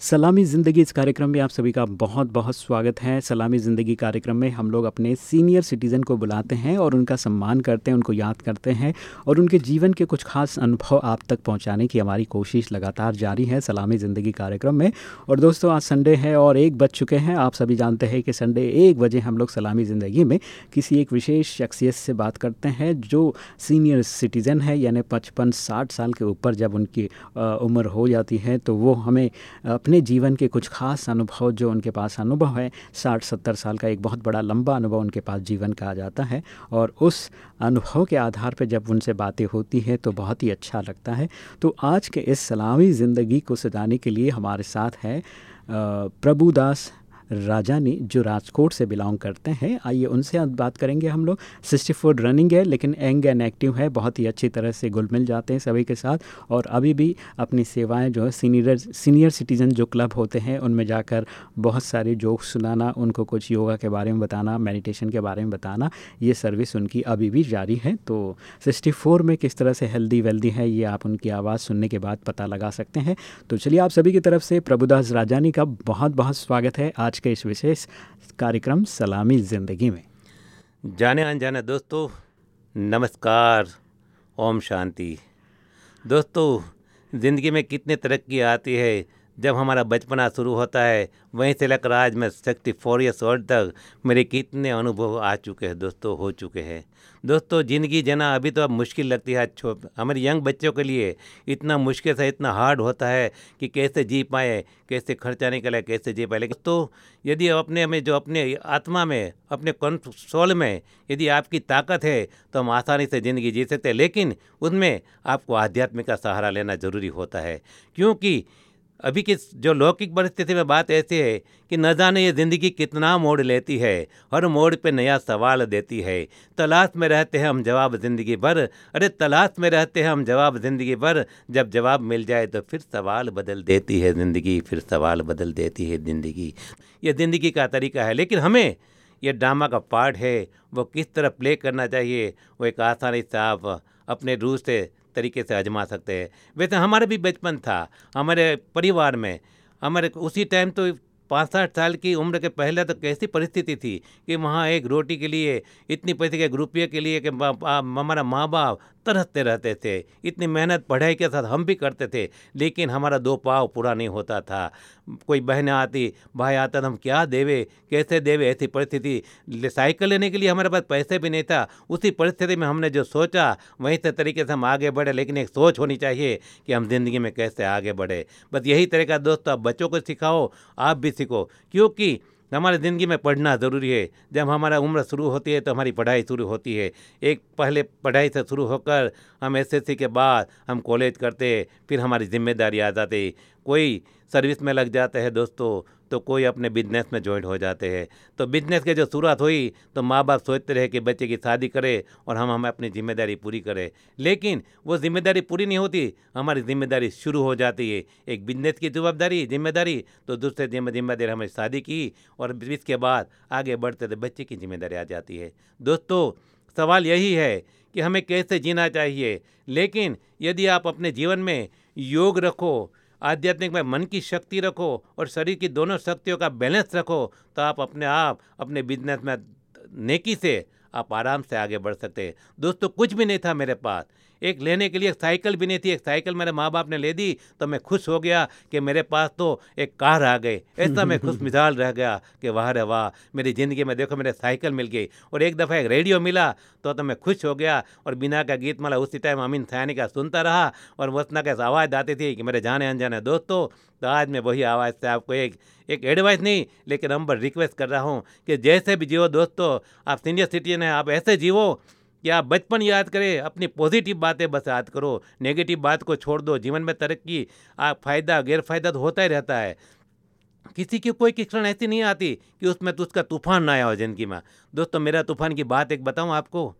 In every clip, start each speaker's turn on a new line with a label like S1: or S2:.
S1: सलामी ज़िंदगी इस कार्यक्रम में आप सभी का बहुत बहुत स्वागत है। सलामी ज़िंदगी कार्यक्रम में हम लोग अपने सीनियर सिटीज़न को बुलाते हैं और उनका सम्मान करते हैं, उनको याद करते हैं और उनके जीवन के कुछ खास अनुभव आप तक पहुँचाने की हमारी कोशिश लगातार जारी है सलामी ज़िंदगी कार्यक्रम में। और दोस्तों, आज संडे है और एक बज चुके हैं। आप सभी जानते हैं कि संडे एक बजे हम लोग सलामी ज़िंदगी में किसी एक विशेष शख्सियत से बात करते हैं जो सीनियर सिटीज़न है, यानी पचपन, साठ साल के ऊपर जब उनकी उम्र हो जाती है तो वो हमें अपने जीवन के कुछ खास अनुभव जो उनके पास अनुभव है, साठ, सत्तर साल का एक बहुत बड़ा लंबा अनुभव उनके पास जीवन का आ जाता है और उस अनुभव के आधार पर जब उनसे बातें होती हैं तो बहुत ही अच्छा लगता है। तो आज के इस सलामी ज़िंदगी को सजाने के लिए हमारे साथ है प्रभुदास राजानी जो राजकोट से बिलोंग करते हैं, आइए उनसे बात करेंगे हम लोग। सिक्सटी फोर रनिंग है, लेकिन एंग एंड एक्टिव है, बहुत ही अच्छी तरह से घुल मिल जाते हैं सभी के साथ। और अभी भी अपनी सेवाएँ जो है सीनियर सीनियर सिटीज़न जो क्लब होते हैं, उनमें जाकर बहुत सारे जोक सुनाना, उनको कुछ योगा के बारे में बताना, मेडिटेशन के बारे में बताना, ये सर्विस उनकी अभी भी जारी है। तो सिक्सटी फोर में किस तरह से हेल्दी वेल्दी है, ये आप उनकी आवाज़ सुनने के बाद पता लगा सकते हैं। तो चलिए आप सभी की तरफ़ से प्रभुदास राजानी का बहुत बहुत स्वागत है। आज के इस विशेष कार्यक्रम सलामी ज़िंदगी में।
S2: जाने अनजाने दोस्तों, नमस्कार, ओम शांति। दोस्तों, ज़िंदगी में कितनी तरक्की आती है जब हमारा बचपना शुरू होता है, वहीं से लेकर आज मैं सिक्सटी फोर ईयर्स ओल्ड तक मेरे कितने अनुभव आ चुके हैं दोस्तों, हो चुके हैं। दोस्तों, ज़िंदगी जना अभी तो अब मुश्किल लगती है। छो, हमारे यंग बच्चों के लिए इतना मुश्किल से, इतना हार्ड होता है कि कैसे जी पाए, कैसे खर्चा निकले, कैसे जी पाए। लेकिन तो यदि अपने में, जो अपने आत्मा में, अपने सोल में यदि आपकी ताकत है तो हम आसानी से ज़िंदगी जी सकते हैं। लेकिन उसमें आपको आध्यात्मिक का सहारा लेना ज़रूरी होता है। क्योंकि अभी की जो लौकिक परिस्थिति में बात ऐसी है कि न जाने ये ज़िंदगी कितना मोड़ लेती है, हर मोड़ पे नया सवाल देती है। तलाश में रहते हैं हम, जवाब ज़िंदगी भर। अरे, तलाश में रहते हैं हम, जवाब ज़िंदगी भर। जब जवाब मिल जाए तो फिर सवाल बदल देती है ज़िंदगी, फिर सवाल बदल देती है ज़िंदगी। ये ज़िंदगी का तरीका है, लेकिन हमें ये ड्रामा का पार्ट है। वो किस तरह प्ले करना चाहिए, वो एक आसानी से आप अपने रूह से तरीके से आजमा सकते हैं। वैसे हमारे भी बचपन था, हमारे परिवार में। हमारे उसी टाइम तो पाँच साठ साल की उम्र के पहले तो कैसी परिस्थिति थी कि वहाँ एक रोटी के लिए, इतनी पैसे के रुपये के लिए कि हमारा माँ बाप तरसते रहते थे। इतनी मेहनत, पढ़ाई के साथ हम भी करते थे, लेकिन हमारा दो पाव पूरा नहीं होता था। कोई बहन आती, भाई आता, हम क्या देवे, कैसे देवे, ऐसी परिस्थिति। साइकिल लेने के लिए हमारे पास पैसे भी नहीं था। उसी परिस्थिति में हमने जो सोचा, वहीं से तरीके से हम आगे बढ़े, लेकिन एक सोच होनी चाहिए कि हम ज़िंदगी में कैसे आगे बढ़े। बस यही तरीका दोस्तों, आप बच्चों को सिखाओ, आप भी सीखो, क्योंकि हमारे ज़िंदगी में पढ़ना ज़रूरी है। जब हमारा उम्र शुरू होती है तो हमारी पढ़ाई शुरू होती है। एक पहले पढ़ाई से शुरू होकर हम एसएससी के बाद हम कॉलेज करते फिर हमारी ज़िम्मेदारी आ जाती कोई सर्विस में लग जाते हैं दोस्तों तो कोई अपने बिज़नेस में ज्वाइन हो जाते हैं। तो बिज़नेस के जो शुरुआत हुई तो माँ बाप सोचते रहे कि बच्चे की शादी करे और हम, हमें अपनी ज़िम्मेदारी पूरी करें। लेकिन वो ज़िम्मेदारी पूरी नहीं होती, हमारी ज़िम्मेदारी शुरू हो जाती है। एक बिज़नेस की जवाबदारी, ज़िम्मेदारी तो दूसरे ज़िम्मेदारी हमें शादी की और इसके बाद आगे बढ़ते तो बच्चे की ज़िम्मेदारी आ जाती है। दोस्तों, सवाल यही है कि हमें कैसे जीना चाहिए? लेकिन यदि आप अपने जीवन में योग रखो आध्यात्मिक में मन की शक्ति रखो और शरीर की दोनों शक्तियों का बैलेंस रखो तो आप अपने आप, अपने बिज़नेस में नेकी से आप आराम से आगे बढ़ सकते। हैं दोस्तों, कुछ भी नहीं था मेरे पास। एक लेने के लिए एक साइकिल भी नहीं थी, एक साइकिल मेरे माँ बाप ने ले दी तो मैं खुश हो गया कि मेरे पास तो एक कार आ गई। ऐसा मैं खुश मिसाल रह गया कि वाह रे वाह, मेरी ज़िंदगी में देखो मेरे साइकिल मिल गई। और एक दफ़ा एक रेडियो मिला तो तो मैं खुश हो गया और बिना का गीत माला उसी टाइम अमीन सैनी का सुनता रहा और वसना कैसे आवाज़ आती थी कि मेरे जाने अनजाने दोस्तों तो आज मैं वही आवाज़ से आपको एक एक एडवाइस नहीं, लेकिन हम पर रिक्वेस्ट कर रहा हूँ कि जैसे भी जियो दोस्तों, आप सीनियर सिटीजन हैं, आप ऐसे जीवो आप बचपन याद करें, अपनी पॉजिटिव बातें बस याद करो। नेगेटिव बात को छोड़ दो। जीवन में तरक्की आप फ़ायदा, गैरफायदा तो होता ही रहता है। किसी की कोई क्षण ऐसी नहीं आती कि उसमें तो उसका तूफ़ान ना आया हो ज़िंदगी में। दोस्तों, मेरा तूफ़ान की बात एक बताऊँ आपको?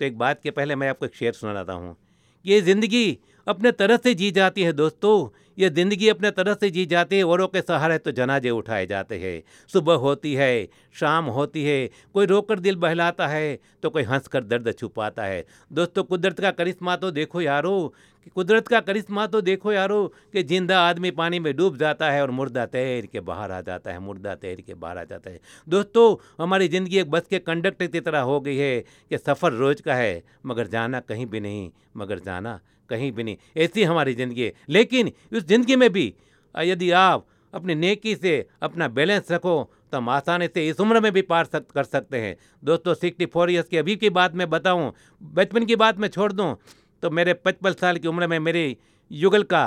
S2: तो एक बात के पहले मैं आपको एक शेर सुना रहा हूँ। ये ज़िंदगी अपने तरह से जी जाती है दोस्तों ये ज़िंदगी अपने तरह से जी जाती है, औरों के सहारे तो जनाजे उठाए जाते हैं। सुबह होती है, शाम होती है, कोई रोकर दिल बहलाता है तो कोई हंस कर दर्द छुपाता है। दोस्तों, कुदरत का करिश्मा तो देखो यारो, कि कुदरत का करिश्मा तो देखो यारो, कि ज़िंदा आदमी पानी में डूब जाता है और मुर्दा तैर के बाहर आ जाता है, मुर्दा तैर के बाहर आ जाता है। दोस्तों, हमारी ज़िंदगी एक बस के कंडक्टर की तरह हो गई है, कि सफ़र रोज़ का है, मगर जाना कहीं भी नहीं, मगर जाना कहीं भी नहीं। ऐसी हमारी ज़िंदगी है। लेकिन उस ज़िंदगी में भी यदि आप अपनी नेकी से अपना बैलेंस रखो तो हम आसानी से इस उम्र में भी पार सक, कर सकते हैं। दोस्तों सिक्सटी फोर ईयर्स की अभी की बात मैं बताऊँ बचपन की बात मैं छोड़ दूँ तो मेरे पचपन साल की उम्र में मेरे युगल का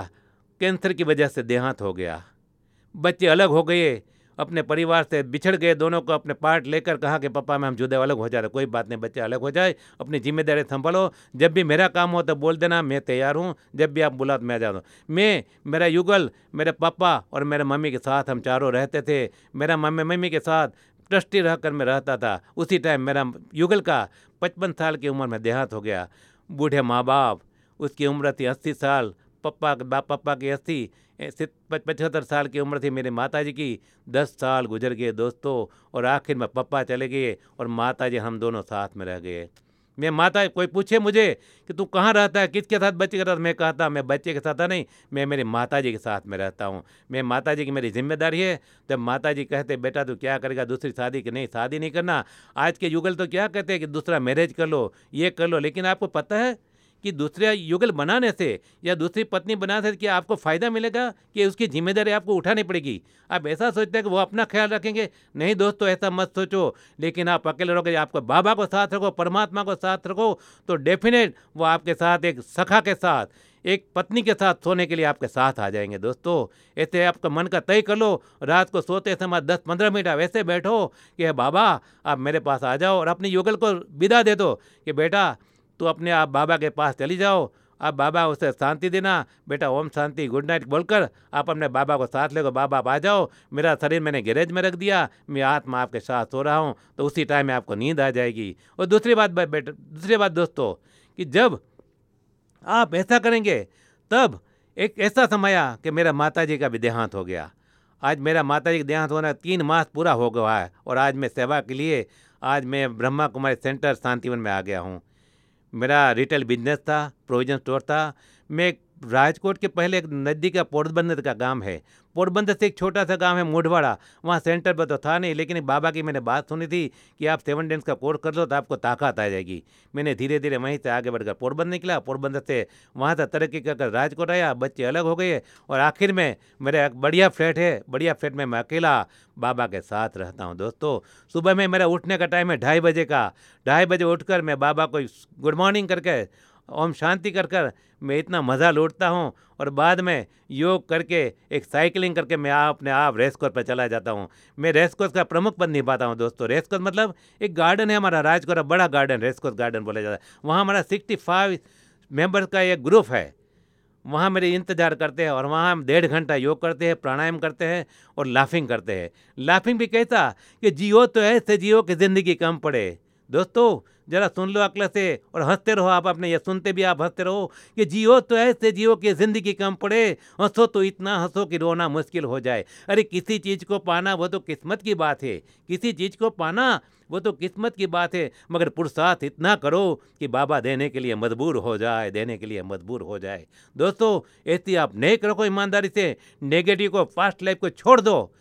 S2: कैंसर की वजह से देहांत हो गया। बच्चे अलग हो गए अपने परिवार से बिछड़ गए दोनों को अपने पार्ट लेकर कहा कि, पापा, में, हम जुदे अलग हो जा रहे कोई बात नहीं, बच्चे अलग हो जाए, अपनी ज़िम्मेदारी संभालो। जब भी मेरा काम हो तो बोल देना, मैं तैयार हूँ, जब भी आप बुला तो मैं जा रहा मैं, मेरा युगल, मेरे पापा और मेरे मम्मी के साथ हम चारों रहते थे। मेरा मम्मी मम्मी के साथ ट्रस्टी रह कर मैं रहता था। उसी टाइम मेरा युगल का पचपन साल की उम्र में देहात हो गया। बूढ़े माँ बाप, उसकी उम्र थी अस्सी साल पप्पा बाप पप्पा की अस्सी पचहत्तर साल की उम्र थी मेरे माता जी की। दस साल गुजर गए दोस्तों और आखिर में पप्पा चले गए और माता जी हम दोनों साथ में रह गए। मैं माता, कोई पूछे मुझे कि तू कहाँ रहता है? किसके साथ बच्चे के साथ? मैं कहता, मैं बच्चे के साथ नहीं, मैं मेरी माता जी के साथ में रहता हूँ। मैं माता जी की मेरी ज़िम्मेदारी है। तो माता जी कहते, बेटा, तू क्या करेगा? दूसरी शादी की नहीं, शादी नहीं करना। आज के युगल तो क्या कहते हैं कि दूसरा मैरिज कर लो, ये कर लो, लेकिन आपको पता है कि दूसरे युगल बनाने से या दूसरी पत्नी बनाने से कि आपको फ़ायदा मिलेगा कि उसकी ज़िम्मेदारी आपको उठानी पड़ेगी। आप ऐसा सोचते हैं कि वो अपना ख्याल रखेंगे। नहीं दोस्तों, ऐसा मत सोचो। लेकिन आप अकेले रहोगे, आपको बाबा को साथ रखो, परमात्मा को साथ रखो तो डेफिनेट वो आपके साथ, एक सखा के साथ, एक पत्नी के साथ सोने के लिए आपके साथ आ जाएँगे दोस्तों। ऐसे आपका मन का तय कर लो। रात को सोते समय दस पंद्रह मिनट आप ऐसे बैठो कि बाबा, आप मेरे पास आ जाओ और अपने युगल को विदा दे दो कि, बेटा तो अपने आप बाबा के पास चली जाओ। आप बाबा उसे शांति देना। बेटा, ओम शांति, गुड नाइट बोलकर आप अपने बाबा को साथ ले बाबा आप आ जाओ। मेरा शरीर मैंने गैरेज में रख दिया। मैं आत्मा आपके साथ सो रहा हूँ तो उसी टाइम में आपको नींद आ जाएगी। और दूसरी बात बेटा दूसरी बात दोस्तों, कि जब आप ऐसा करेंगे, तब एक ऐसा समय आया कि मेरा माता जी का भी देहांत हो गया। आज मेरा माता जी का देहांत होना तीन मास पूरा हो गया है और आज मैं सेवा के लिए, आज मैं ब्रह्मा कुमारी सेंटर शांतिवन में आ गया हूँ। मेरा रिटेल बिज़नेस था प्रोविज़न स्टोर था मैं राजकोट के पहले एक नज़दीक का पोरबंदर का गाँव है। पोरबंदर से एक छोटा सा गाँव है, मोढ़वाड़ा। वहाँ सेंटर पर तो था नहीं, लेकिन बाबा की मैंने बात सुनी थी कि आप सेवन डेंस का कोर्स कर लो तो आपको ताकत आ जाएगी। मैंने धीरे धीरे वहीं से आगे बढ़कर पोरबंदर निकला। पोरबंदर से वहाँ से तरक्की कर राजकोट आया। बच्चे अलग हो गए और आखिर में मेरा एक बढ़िया फ्लैट है। बढ़िया फ्लैट में मैं अकेला बाबा के साथ रहता हूँ दोस्तों। सुबह में मेरा उठने का टाइम है ढाई बजे का। ढाई बजे उठकर मैं बाबा को गुड मॉर्निंग करके ओम शांति कर कर मैं इतना मज़ा लूटता हूँ और बाद में योग करके, एक साइकिलिंग करके मैं आप, अपने आप रेस कोर्स पर चला जाता हूँ। मैं रेस कोर्स का प्रमुख पद निभाता हूँ दोस्तों। रेस कोर्स मतलब एक गार्डन है हमारा राजकोट बड़ा गार्डन रेस कोर्स गार्डन बोला जाता है। वहाँ हमारा सिक्सटी फाइव मेंबर्स का एक ग्रुप है। वहाँ मेरे इंतज़ार करते हैं और वहाँ हम डेढ़ घंटा योग करते हैं, प्राणायाम करते हैं और लाफिंग करते हैं। लाफिंग भी कहता कि जियो तो ऐसे जियो कि ज़िंदगी कम पड़े। दोस्तों, जरा सुन लो अकल से और हँसते रहो आप अपने, ये सुनते भी आप हँसते रहो कि जियो तो ऐसे जियो कि ज़िंदगी कम पड़े। हंसो तो इतना हंसो कि रोना मुश्किल हो जाए। अरे किसी चीज़ को पाना वो तो किस्मत की बात है। किसी चीज़ को पाना वो तो किस्मत की बात है। मगर पुरुषार्थ इतना करो कि बाबा देने के लिए मजबूर हो जाए, देने के लिए मजबूर हो जाए। दोस्तों, ऐसी आप नेक रखो ईमानदारी से। नेगेटिव को फास्ट लाइफ को छोड़ दो।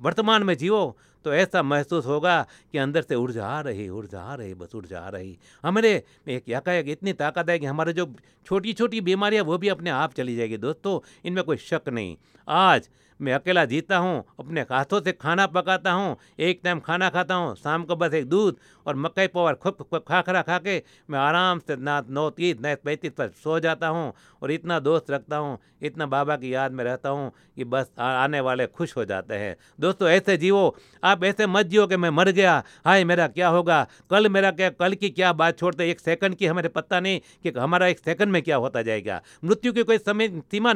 S2: वर्तमान में जियो तो ऐसा महसूस होगा कि अंदर से ऊर्जा आ रही, ऊर्जा आ रही, बस ऊर्जा आ रही। हमारे एक यकायक इतनी ताकत है कि हमारे जो छोटी छोटी बीमारियाँ, वो भी अपने आप चली जाएगी। दोस्तों, इनमें कोई शक नहीं। आज मैं अकेला जीता हूँ, अपने हाथों से खाना पकाता हूँ, एक टाइम खाना खाता हूँ, शाम को बस एक दूध और मकई पावर खुद खाखरा खा के मैं आराम से ना, नौ तीस, न पैंतीस पर सो जाता हूँ और इतना दोस्त रखता हूँ, इतना बाबा की याद में रहता हूँ कि बस आने वाले खुश हो जाते हैं। दोस्तों, ऐसे जीवो, आप ऐसे मत जियो कि मैं मर गया, हाय मेरा क्या होगा, कल मेरा क्या, कल की क्या बात छोड़ते एक सेकंड की हमें पता नहीं कि हमारा एक सेकंड में क्या होता जाएगा। मृत्यु की कोई समय, सीमा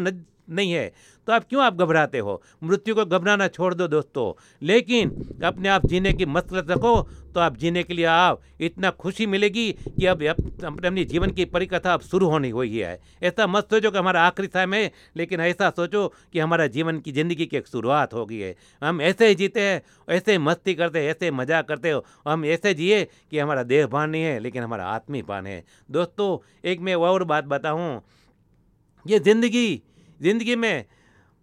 S2: नहीं है। तो आप क्यों आप घबराते हो? मृत्यु को घबराना छोड़ दो दोस्तों। लेकिन अपने आप जीने की मसलत रखो तो आप जीने के लिए आप इतना खुशी मिलेगी कि अब अपने जीवन की परिकथा अब शुरू होनी हुई है। ऐसा मत सोचो कि हमारा आखिरी समय है, लेकिन ऐसा सोचो कि हमारा जीवन की ज़िंदगी की एक शुरुआत हो गई है। हम ऐसे ही जीते हैं, ऐसे मस्ती करते हैं, ऐसे मज़ाक करते हो। हम ऐसे जिए कि हमारा देह भान नहीं है, लेकिन हमारा आत्मी पान है। दोस्तों, एक मैं और बात बताऊँ। ये ज़िंदगी ज़िंदगी में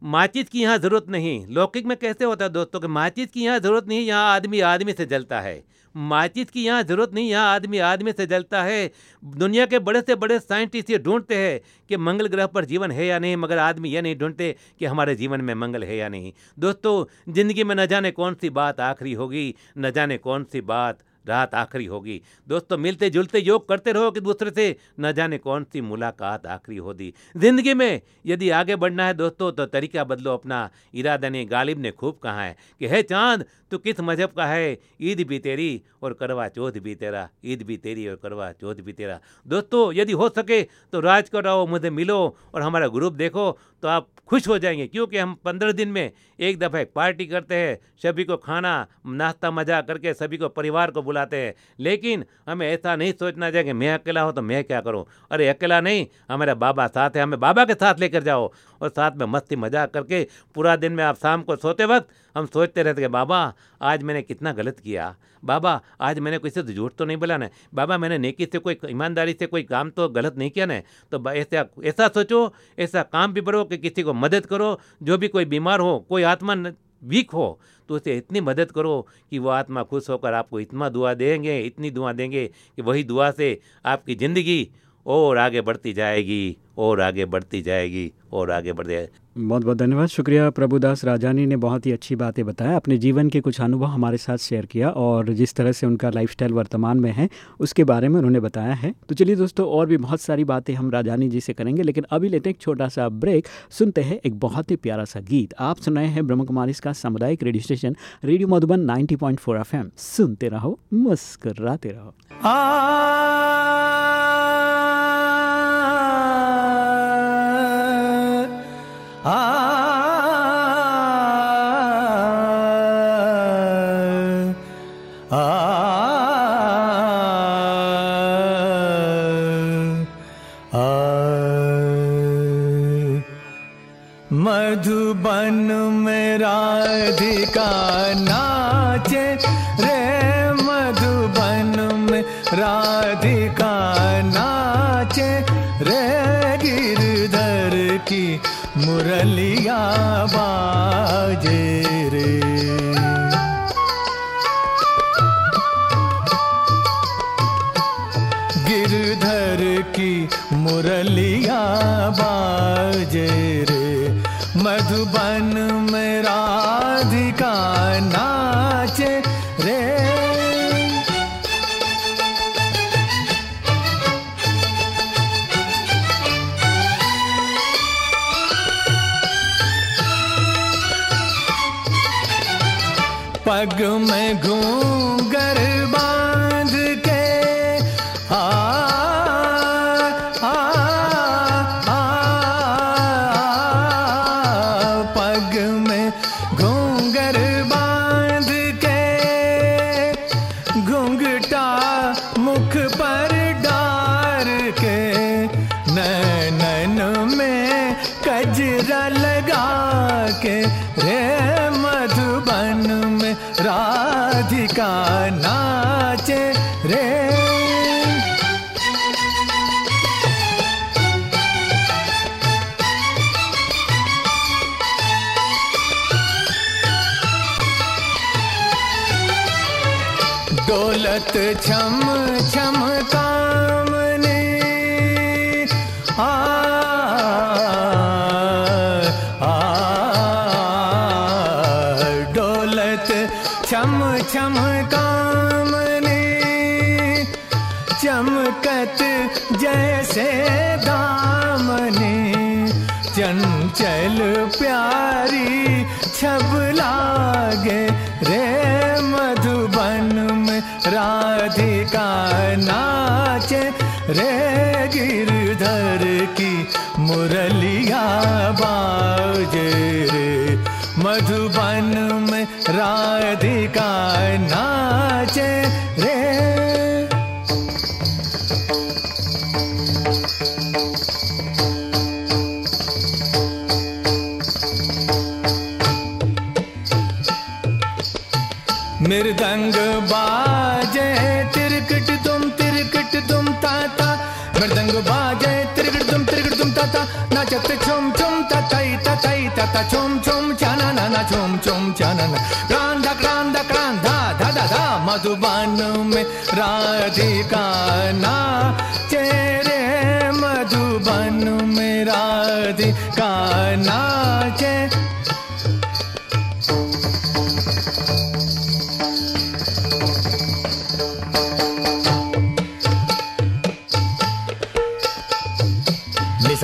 S2: माचिस की यहाँ ज़रूरत नहीं। लौकिक में कैसे होता है दोस्तों कि माचिस की यहाँ ज़रूरत नहीं, यहाँ आदमी आदमी से जलता है। माचिस की यहाँ ज़रूरत नहीं, यहाँ आदमी आदमी से जलता है। दुनिया के बड़े से बड़े साइंटिस्ट ये ढूंढते हैं कि मंगल ग्रह पर जीवन है या नहीं, मगर आदमी ये नहीं ढूंढते कि हमारे जीवन में मंगल है या नहीं। दोस्तों, ज़िंदगी में न जाने कौन सी बात आखिरी होगी, न जाने कौन सी बात रात आखिरी होगी। दोस्तों मिलते जुलते योग करते रहो कि दूसरे से। न जाने कौन सी मुलाकात आखिरी होगी। ज़िंदगी में यदि आगे बढ़ना है दोस्तों तो तरीका बदलो अपना। इरादा ने गालिब ने खूब कहा है कि, है चाँद तो किस मज़हब का है? ईद भी तेरी और करवा चौथ भी तेरा। ईद भी तेरी और करवा चौथ भी तेरा। दोस्तों, यदि हो सके तो राज को रहो, मुझे मिलो और हमारा ग्रुप देखो तो आप खुश हो जाएँगे। क्योंकि हम पंद्रह दिन में एक दफ़ा पार्टी करते हैं, सभी को खाना, नाश्ता मज़ा करके सभी को परिवार को बुलाते हैं। लेकिन हमें ऐसा नहीं सोचना चाहिए कि मैं अकेला हो तो मैं क्या करूँ? अरे, अकेला नहीं, हमारे बाबा साथ है, हमें बाबा के साथ लेकर जाओ। और साथ में मस्ती मज़ाक करके पूरा दिन में आप शाम को सोते वक्त हम सोचते रहते कि बाबा, आज मैंने कितना गलत किया। बाबा, आज मैंने किसी से झूठ तो नहीं बोला ना? बाबा, मैंने नेकी से कोई, ईमानदारी से कोई काम तो गलत नहीं किया ना? तो ऐसा ऐसा सोचो, ऐसा काम भी करो कि किसी को मदद करो। जो भी कोई बीमार हो, कोई आत्मा वीक हो तो उसे इतनी मदद करो कि वो आत्मा खुश होकर आपको इतना दुआ देंगे, इतनी दुआ देंगे कि वही दुआ से आपकी ज़िंदगी और आगे बढ़ती जाएगी। और आगे बढ़ती जाएगी और आगे बढ़ जाए।
S1: बहुत बहुत धन्यवाद। शुक्रिया प्रभुदास राजानी ने बहुत ही अच्छी बातें बताया। अपने जीवन के कुछ अनुभव हमारे साथ शेयर किया और जिस तरह से उनका लाइफस्टाइल वर्तमान में है उसके बारे में उन्होंने बताया है। तो चलिए दोस्तों और भी बहुत सारी बातें हम राजानी जी से करेंगे लेकिन अभी लेते हैं एक छोटा सा ब्रेक सुनते हैं एक बहुत ही प्यारा सा गीत। आप सुनाए हैं ब्रह्म कुमारी का सामुदायिक radio station radio Madhuban ninety point सुनते रहो मुस्कराते रहो।
S3: नाचे रे मधुबन में राधिका नाचे रे गिरधर की मुरलिया बाजे। पग में घूंगर छम छम कामने आ छम कामने चमकत जैसे दामने, चंचल प्यारी छब लागे रे मधुबन राधिका नाचे रे गिरधर की मुरलिया बाजे रे। मधुबन में राधिका नाचे मृदंग बाजे त्रिगड़ तुम त्रिगड़ तुम ताता। नाचत चुम चुम ततई ततई ताता चुम चुम, चाना, ना ना, चुम चुम, चाना, ना। क्रांदा क्रांदा क्रांदा धा धा धा, मधुबान में राधिका, ना।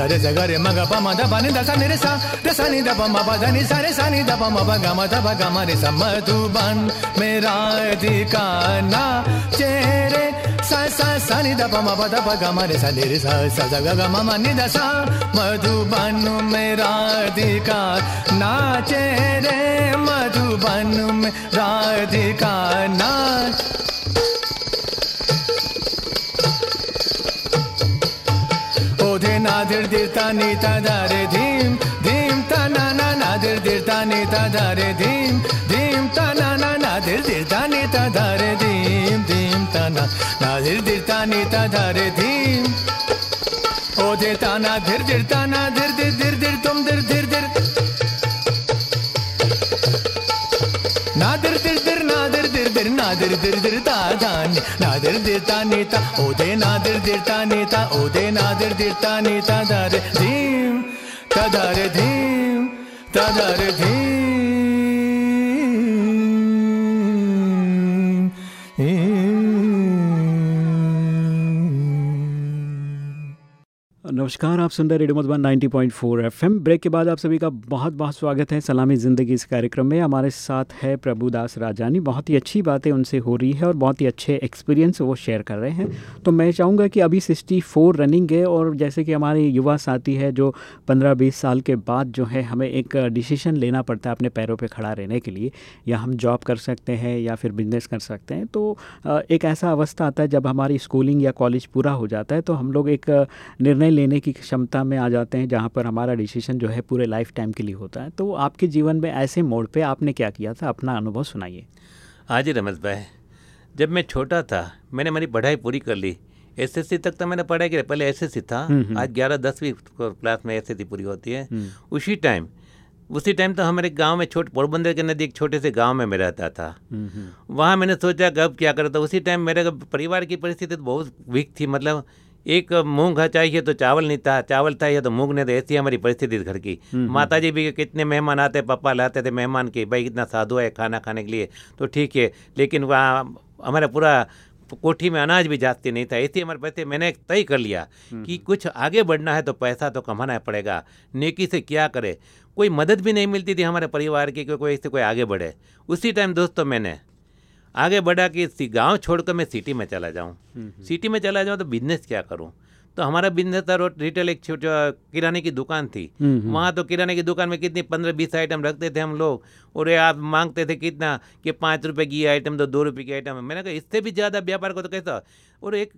S3: నిసరే జగరే మగ పమ దప ని దస ని రే స రే స ని దప మ ప ద ని స రే స ని దప మ ప గ మ ద ప గ మ రే స మధుబన్ मेरा अधिकाना चेरे स स स नि द प म प द प ग म रे स नि रे स स ज ग ग म म नि द स मधुबन मेरा अधिकार नाचे रे मधुबन में राधिका नाच ओधे नादिर दिरता ta दारे धीम धीम ता ना ना नादिर दिरता नीता दारे धीम धीम ता ना ना dim dim ta na धीम धीम ता ना नादिर दिरता नीता दारे धीम ओधे ता ना धीर दिरता ना धीर धीर धीर धीर तुम धीर धीर नादिर दिर दिर धान्य नादिर देता नेता, ओदे नादिर देता नेता, ओदे नादिर देता नेता दारे धीम तदारे धीम तदारे धीम।
S1: नमस्कार, आप सुन रहे रेडियो मधुबन 90.4 एफएम। ब्रेक के बाद आप सभी का बहुत बहुत स्वागत है सलामी ज़िंदगी इस कार्यक्रम में। हमारे साथ है प्रभुदास राजानी। बहुत ही अच्छी बातें उनसे हो रही है और बहुत ही अच्छे एक्सपीरियंस वो शेयर कर रहे हैं। तो मैं चाहूँगा कि अभी 64 रनिंग है और जैसे कि हमारे युवा साथी है जो 15-20 साल के बाद जो है, हमें एक डिसीज़न लेना पड़ता है अपने पैरों पर खड़ा रहने के लिए। या हम जॉब कर सकते हैं या फिर बिज़नेस कर सकते हैं। तो एक ऐसा अवस्था आता है जब हमारी स्कूलिंग या कॉलेज पूरा हो जाता है तो हम लोग एक निर्णय लेने की क्षमता में आ जाते हैं जहाँ पर हमारा डिसीज़न जो है पूरे लाइफ टाइम के लिए होता है। तो आपके जीवन में ऐसे मोड़ पे आपने क्या किया था? अपना अनुभव सुनाइए।
S2: हाँ जी रमेश भाई जब मैं छोटा था मैंने मेरी पढ़ाई पूरी कर ली। एसएससी तक तो मैंने पढ़ाई की पहले एसएससी था। आज ग्यारह दसवीं क्लास में एसएससी पूरी होती है। उसी टाइम उसी टाइम तो हमारे गाँव में छोटे पोरबंदर के नदी एक छोटे से गाँव में मैं रहता था। वहाँ मैंने सोचा कि अब क्या करा? था उसी टाइम मेरे परिवार की परिस्थिति तो बहुत वीक थी मतलब एक मूंग चाहिए तो चावल नहीं था चावल था चाहिए तो मूंग नहीं था ऐसी हमारी परिस्थिति घर की। माता जी भी कितने मेहमान आते पापा लाते थे मेहमान के भाई इतना साधु है खाना खाने के लिए तो ठीक है लेकिन वहाँ हमारा पूरा कोठी में अनाज भी जाती नहीं था ऐसे हमारे पैसे मैंने तय कर लिया कि कुछ आगे बढ़ना है तो पैसा तो कमाना पड़ेगा नेकी से क्या करे? कोई मदद भी नहीं मिलती थी हमारे परिवार की कोई ऐसे कोई आगे बढ़े। उसी टाइम दोस्तों मैंने आगे बढ़ा कि गाँव छोड़कर मैं सिटी में चला जाऊँ। सिटी में चला जाऊँ तो बिज़नेस क्या करूँ? तो हमारा बिज़नेस था रिटेल एक छोटा किराने की दुकान थी। वहाँ तो किराने की दुकान में कितनी पंद्रह बीस आइटम रखते थे हम लोग। और ये आप मांगते थे कितना? कि पाँच रुपये की आइटम तो दो रुपये की आइटम मैंने कहा इससे भी ज़्यादा व्यापार को तो कैसा? और एक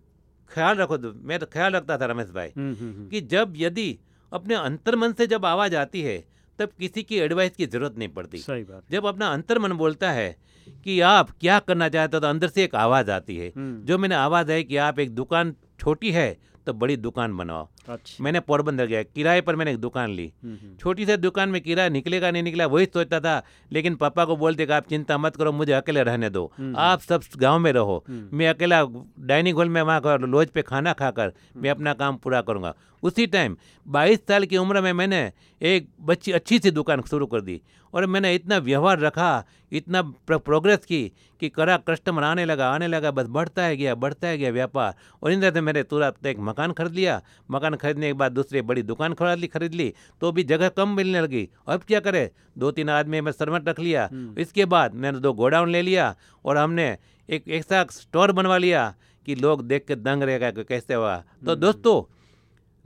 S2: ख्याल रखो तो मैं तो ख्याल रखता था रमेश भाई कि जब यदि अपने अंतर्मन से जब आवाज़ आती है तब किसी की एडवाइस की ज़रूरत नहीं पड़ती।
S1: सही बात
S2: जब अपना अंतर मन बोलता है कि आप क्या करना चाहते हो तो अंदर से एक आवाज़ आती है। जो मैंने आवाज़ है कि आप एक दुकान छोटी है तो बड़ी दुकान बनाओ।
S1: अच्छा।
S2: मैंने पोरबंदर गया किराए पर मैंने एक दुकान ली। छोटी सी दुकान में किराया निकलेगा नहीं निकला वही सोचता था। लेकिन पापा को बोलते कि आप चिंता मत करो मुझे अकेले रहने दो। आप सब गाँव में रहो। मैं अकेला डाइनिंग हॉल में वहाँ लोज पे खाना खाकर मैं अपना काम पूरा करूँगा। उसी टाइम 22 साल की उम्र में मैंने एक बच्ची अच्छी सी दुकान शुरू कर दी। और मैंने इतना व्यवहार रखा इतना प्रोग्रेस की कि करा कस्टमर आने लगा आने लगा बस बढ़ता है गया बढ़ता है गया व्यापार। और इन तरह से मैंने तुरंत एक मकान खरीद लिया। मकान खरीदने के बाद दूसरी बड़ी दुकान खरीद ली खरीद ली तो भी जगह कम मिलने लगी। अब क्या करे? दो तीन आदमी में सरमट रख लिया। इसके बाद मैंने दो गोडाउन ले लिया और हमने एक ऐसा स्टोर बनवा लिया कि लोग देख के दंग रहेगा कि कैसे हुआ? तो दोस्तों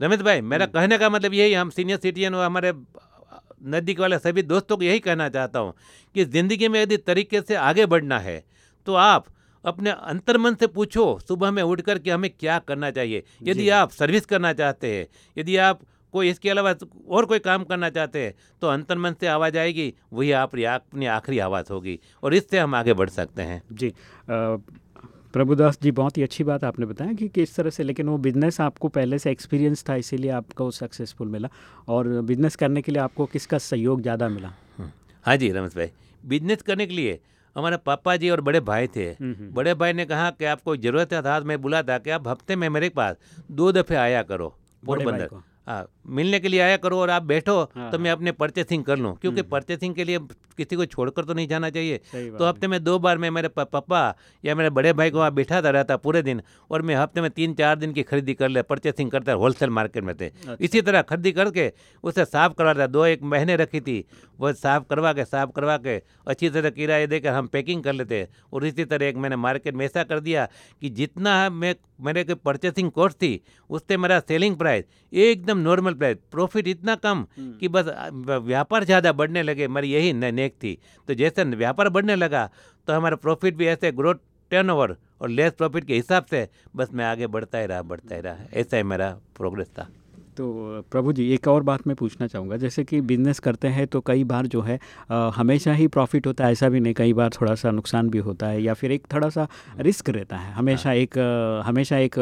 S2: रमेश भाई मेरा कहने का मतलब यही हम सीनियर सिटीजन और हमारे नज़दीक वाले सभी दोस्तों को यही कहना चाहता हूँ कि ज़िंदगी में यदि तरीके से आगे बढ़ना है तो आप अपने अंतर्मन से पूछो सुबह में उठ कर के हमें क्या करना चाहिए? यदि आप सर्विस करना चाहते हैं यदि आप कोई इसके अलावा और कोई काम करना चाहते हैं तो अंतर्मन से आवाज़ आएगी वही आप अपनी आखिरी आवाज़ होगी और इससे हम आगे बढ़ सकते हैं।
S1: जी। प्रभुदास जी बहुत ही अच्छी बात आपने बताया कि किस तरह से लेकिन वो बिज़नेस आपको पहले से एक्सपीरियंस था इसीलिए आपको सक्सेसफुल मिला और बिज़नेस करने के लिए आपको किसका सहयोग ज़्यादा मिला?
S2: हम्म। हाँ जी रमेश भाई। बिज़नेस करने के लिए हमारे पापा जी और बड़े भाई थे। हम्म, हम्म। बड़े भाई ने कहा कि आपको ज़रूरत है था मैं बुला था कि आप हफ़्ते में मेरे पास दो दफ़े आया करो पोरबंदर। हाँ मिलने के लिए आया करो और आप बैठो हाँ, तो मैं हाँ। अपने परचेसिंग कर लूँ क्योंकि परचेसिंग हम्म। के लिए किसी को छोड़कर तो नहीं जाना चाहिए तो हफ़्ते में दो बार मैं मेरे पापा या मेरे बड़े भाई को वहाँ बिठाता रहता पूरे दिन और मैं हफ़्ते में तीन चार दिन की खरीदी कर ले परचेसिंग करता होलसेल मार्केट में थे अच्छा। इसी तरह खरीदी करके उसे साफ़ करवाता दो एक महीने रखी थी वो साफ़ करवा के साफ़ करवा के अच्छी तरह किराए देकर हम पैकिंग कर लेते और इसी तरह एक मैंने मार्केट में ऐसा कर दिया कि जितना मैं मेरे को परचेसिंग कोर्स थी उससे मेरा सेलिंग प्राइस एकदम नॉर्मल प्राइस प्रॉफिट इतना कम हम्म। कि बस व्यापार ज़्यादा बढ़ने लगे मेरी यही नेक थी। तो जैसे व्यापार बढ़ने लगा तो हमारा प्रॉफिट भी ऐसे ग्रोथ टर्न और लेस प्रॉफिट के हिसाब से बस मैं आगे बढ़ता ही रहा बढ़ता ही रहा। ऐसा ही मेरा प्रोग्रेस था।
S1: तो प्रभु जी एक और बात मैं पूछना चाहूँगा। जैसे कि बिज़नेस करते हैं तो कई बार जो है आ, हमेशा ही प्रॉफिट होता है ऐसा भी नहीं कई बार थोड़ा सा नुकसान भी होता है या फिर एक थोड़ा सा रिस्क रहता है। हमेशा हाँ। एक हमेशा एक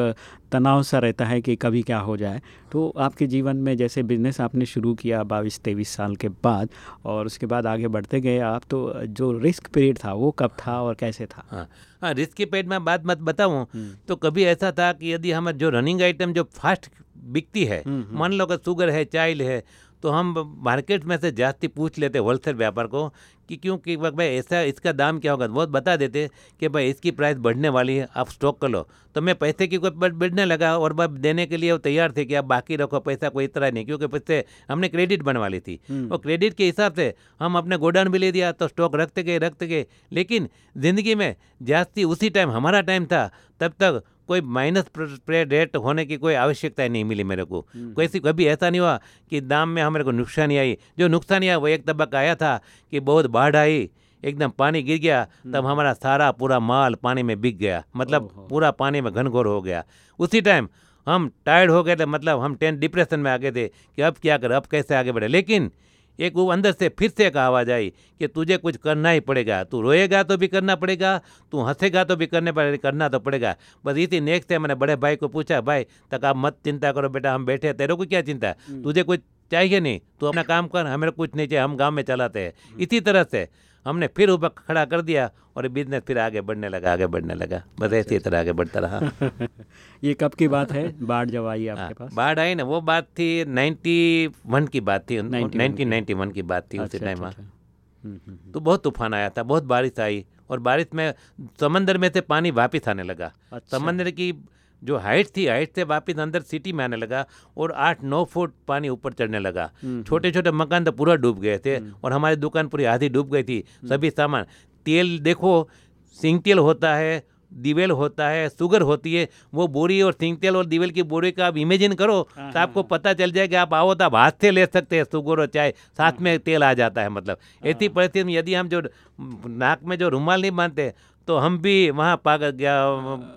S1: तनाव सा रहता है कि कभी क्या हो जाए। तो आपके जीवन में जैसे बिज़नेस आपने शुरू किया बाईस तेईस साल के बाद और उसके बाद आगे बढ़ते गए आप तो जो रिस्क पीरियड था वो कब था और कैसे था?
S2: हाँ। हाँ रिस्क के पीरियड में बात मत बताऊँ। हम्म। तो कभी ऐसा था कि यदि हम जो रनिंग आइटम जो फास्ट बिकती है। हम्म, हम्म। मान लो अगर शुगर है चाइल्ड है तो हम मार्केट में से जास्ती पूछ लेते होलसेल व्यापार को कि क्योंकि भाई ऐसा इसका दाम क्या होगा? बहुत बता देते कि भाई इसकी प्राइस बढ़ने वाली है आप स्टॉक कर लो। तो मैं पैसे की कोई बढ़ने लगा और वह देने के लिए वो तैयार थे कि आप बाकी रखो पैसा कोई इतना नहीं क्योंकि पैसे हमने क्रेडिट बनवा ली थी। और क्रेडिट के हिसाब से हम अपने गोडाउन भी ले दिया तो स्टॉक रखते गए रखते गए। लेकिन ज़िंदगी में जास्ती उसी टाइम हमारा टाइम था तब तक कोई माइनस रेट होने की कोई आवश्यकता नहीं मिली मेरे को। हम्म। कोई सी कभी ऐसा नहीं हुआ कि दाम में हमारे को नुकसानी आई। जो नुकसान आया वो एक तबक आया था कि बहुत बाढ़ आई एकदम पानी गिर गया तब हम्म। हमारा सारा पूरा माल पानी में बिक गया। मतलब पूरा पानी में घनघोर हो गया। उसी टाइम हम टायर्ड हो गए थे मतलब हम टेंथ डिप्रेशन में आ गए थे कि अब क्या करें अब कैसे आगे बढ़े। लेकिन एक वो अंदर से फिर से एक आवाज़ आई कि तुझे कुछ करना ही पड़ेगा तू रोएगा तो भी करना पड़ेगा तू हंसेगा तो भी करने पड़ेगा करना तो पड़ेगा बस इसी नेक्स्ट टाइम मैंने बड़े भाई को पूछा भाई तक आप मत चिंता करो बेटा हम बैठे तेरे को क्या चिंता हम्म। तुझे कुछ चाहिए नहीं तू अपना काम कर हमें कुछ नहीं चाहिए हम गाँव में चलाते हैं हम्म। इसी तरह से हमने फिर ऊपर खड़ा कर दिया और बिज़नेस फिर आगे बढ़ने लगा आगे बढ़ने लगा। बस ऐसी तरह आगे बढ़ता रहा।
S1: ये कब की बात है? बाढ़ जब आई आपके हाँ, पास?
S2: बाढ़ आई ना वो बात थी नाइन्टी वन की बात थी नाइनटीन नाइन्टी वन की बात थी उसी टाइम अच्छा, अच्छा, अच्छा। हम्म, हम्म, हम्म। तो बहुत तूफ़ान आया था बहुत बारिश आई और बारिश में समंदर में से पानी वापिस आने लगा। अच्छा। समंदर की जो हाइट थी हाइट से वापिस अंदर सिटी में आने लगा और आठ नौ फुट पानी ऊपर चढ़ने लगा। छोटे छोटे मकान तो पूरा डूब गए थे और हमारी दुकान पूरी आधी डूब गई थी। सभी सामान तेल देखो सिंग तेल होता है दिवेल होता है शुगर होती है वो बोरी और सिंग तेल और दिवेल की बोरी का आप इमेजिन करो हाँ, तो हाँ, आपको हाँ। पता चल जाए कि आप आओ तो आप हाथ से ले सकते हैं शुगर और चाय साथ में तेल आ जाता है मतलब। ऐसी परिस्थिति में यदि हम जो नाक में जो रुमाल नहीं बांधते तो हम भी वहाँ पाग गया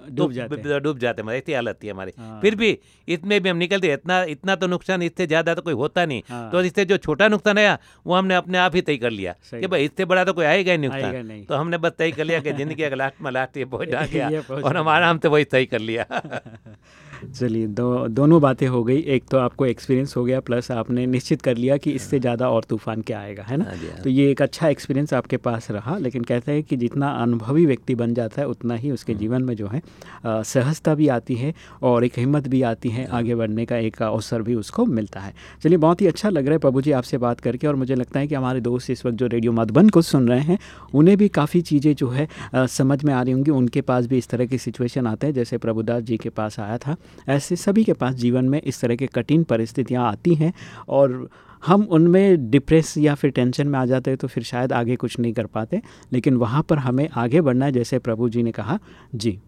S2: डूब जाते डूब जाते मतलब ऐसी हालत थी हमारी। हाँ। फिर भी इसमें भी हम निकलते इतना इतना तो नुकसान इससे ज़्यादा तो कोई होता नहीं। हाँ। तो इससे जो छोटा नुकसान आया वो हमने अपने आप ही तय कर लिया कि भाई इससे बड़ा तो कोई आएगा ही नुकसान। तो हमने बस तय कर लिया कि ज़िंदगी अगर लास्ट में लास्ट ये पहुँच गया और हम आराम से वही तय कर लिया।
S1: चलिए दो दोनों बातें हो गई एक तो आपको एक्सपीरियंस हो गया प्लस आपने निश्चित कर लिया कि इससे ज़्यादा और तूफ़ान क्या आएगा है ना हाँ हाँ। तो ये एक अच्छा एक्सपीरियंस आपके पास रहा लेकिन कहते हैं कि जितना अनुभवी व्यक्ति बन जाता है उतना ही उसके। जीवन में जो है सहजता भी आती है और एक हिम्मत भी आती है हाँ। आगे बढ़ने का एक अवसर भी उसको मिलता है चलिए बहुत ही अच्छा लग रहा है प्रभु जी आपसे बात करके और मुझे लगता है कि हमारे दोस्त इस वक्त जो रेडियो मधुबन को सुन रहे हैं उन्हें भी काफ़ी चीज़ें जो है समझ में आ रही होंगी उनके पास भी इस तरह की सिचुएशन आते हैं जैसे प्रभुदास जी के पास आया था ऐसे सभी के पास जीवन में इस तरह के कठिन परिस्थितियाँ आती हैं और हम उनमें डिप्रेस या फिर टेंशन में आ जाते हैं तो फिर शायद आगे कुछ नहीं कर पाते, लेकिन वहाँ पर हमें आगे बढ़ना है, जैसे प्रभु जी ने कहा। जी।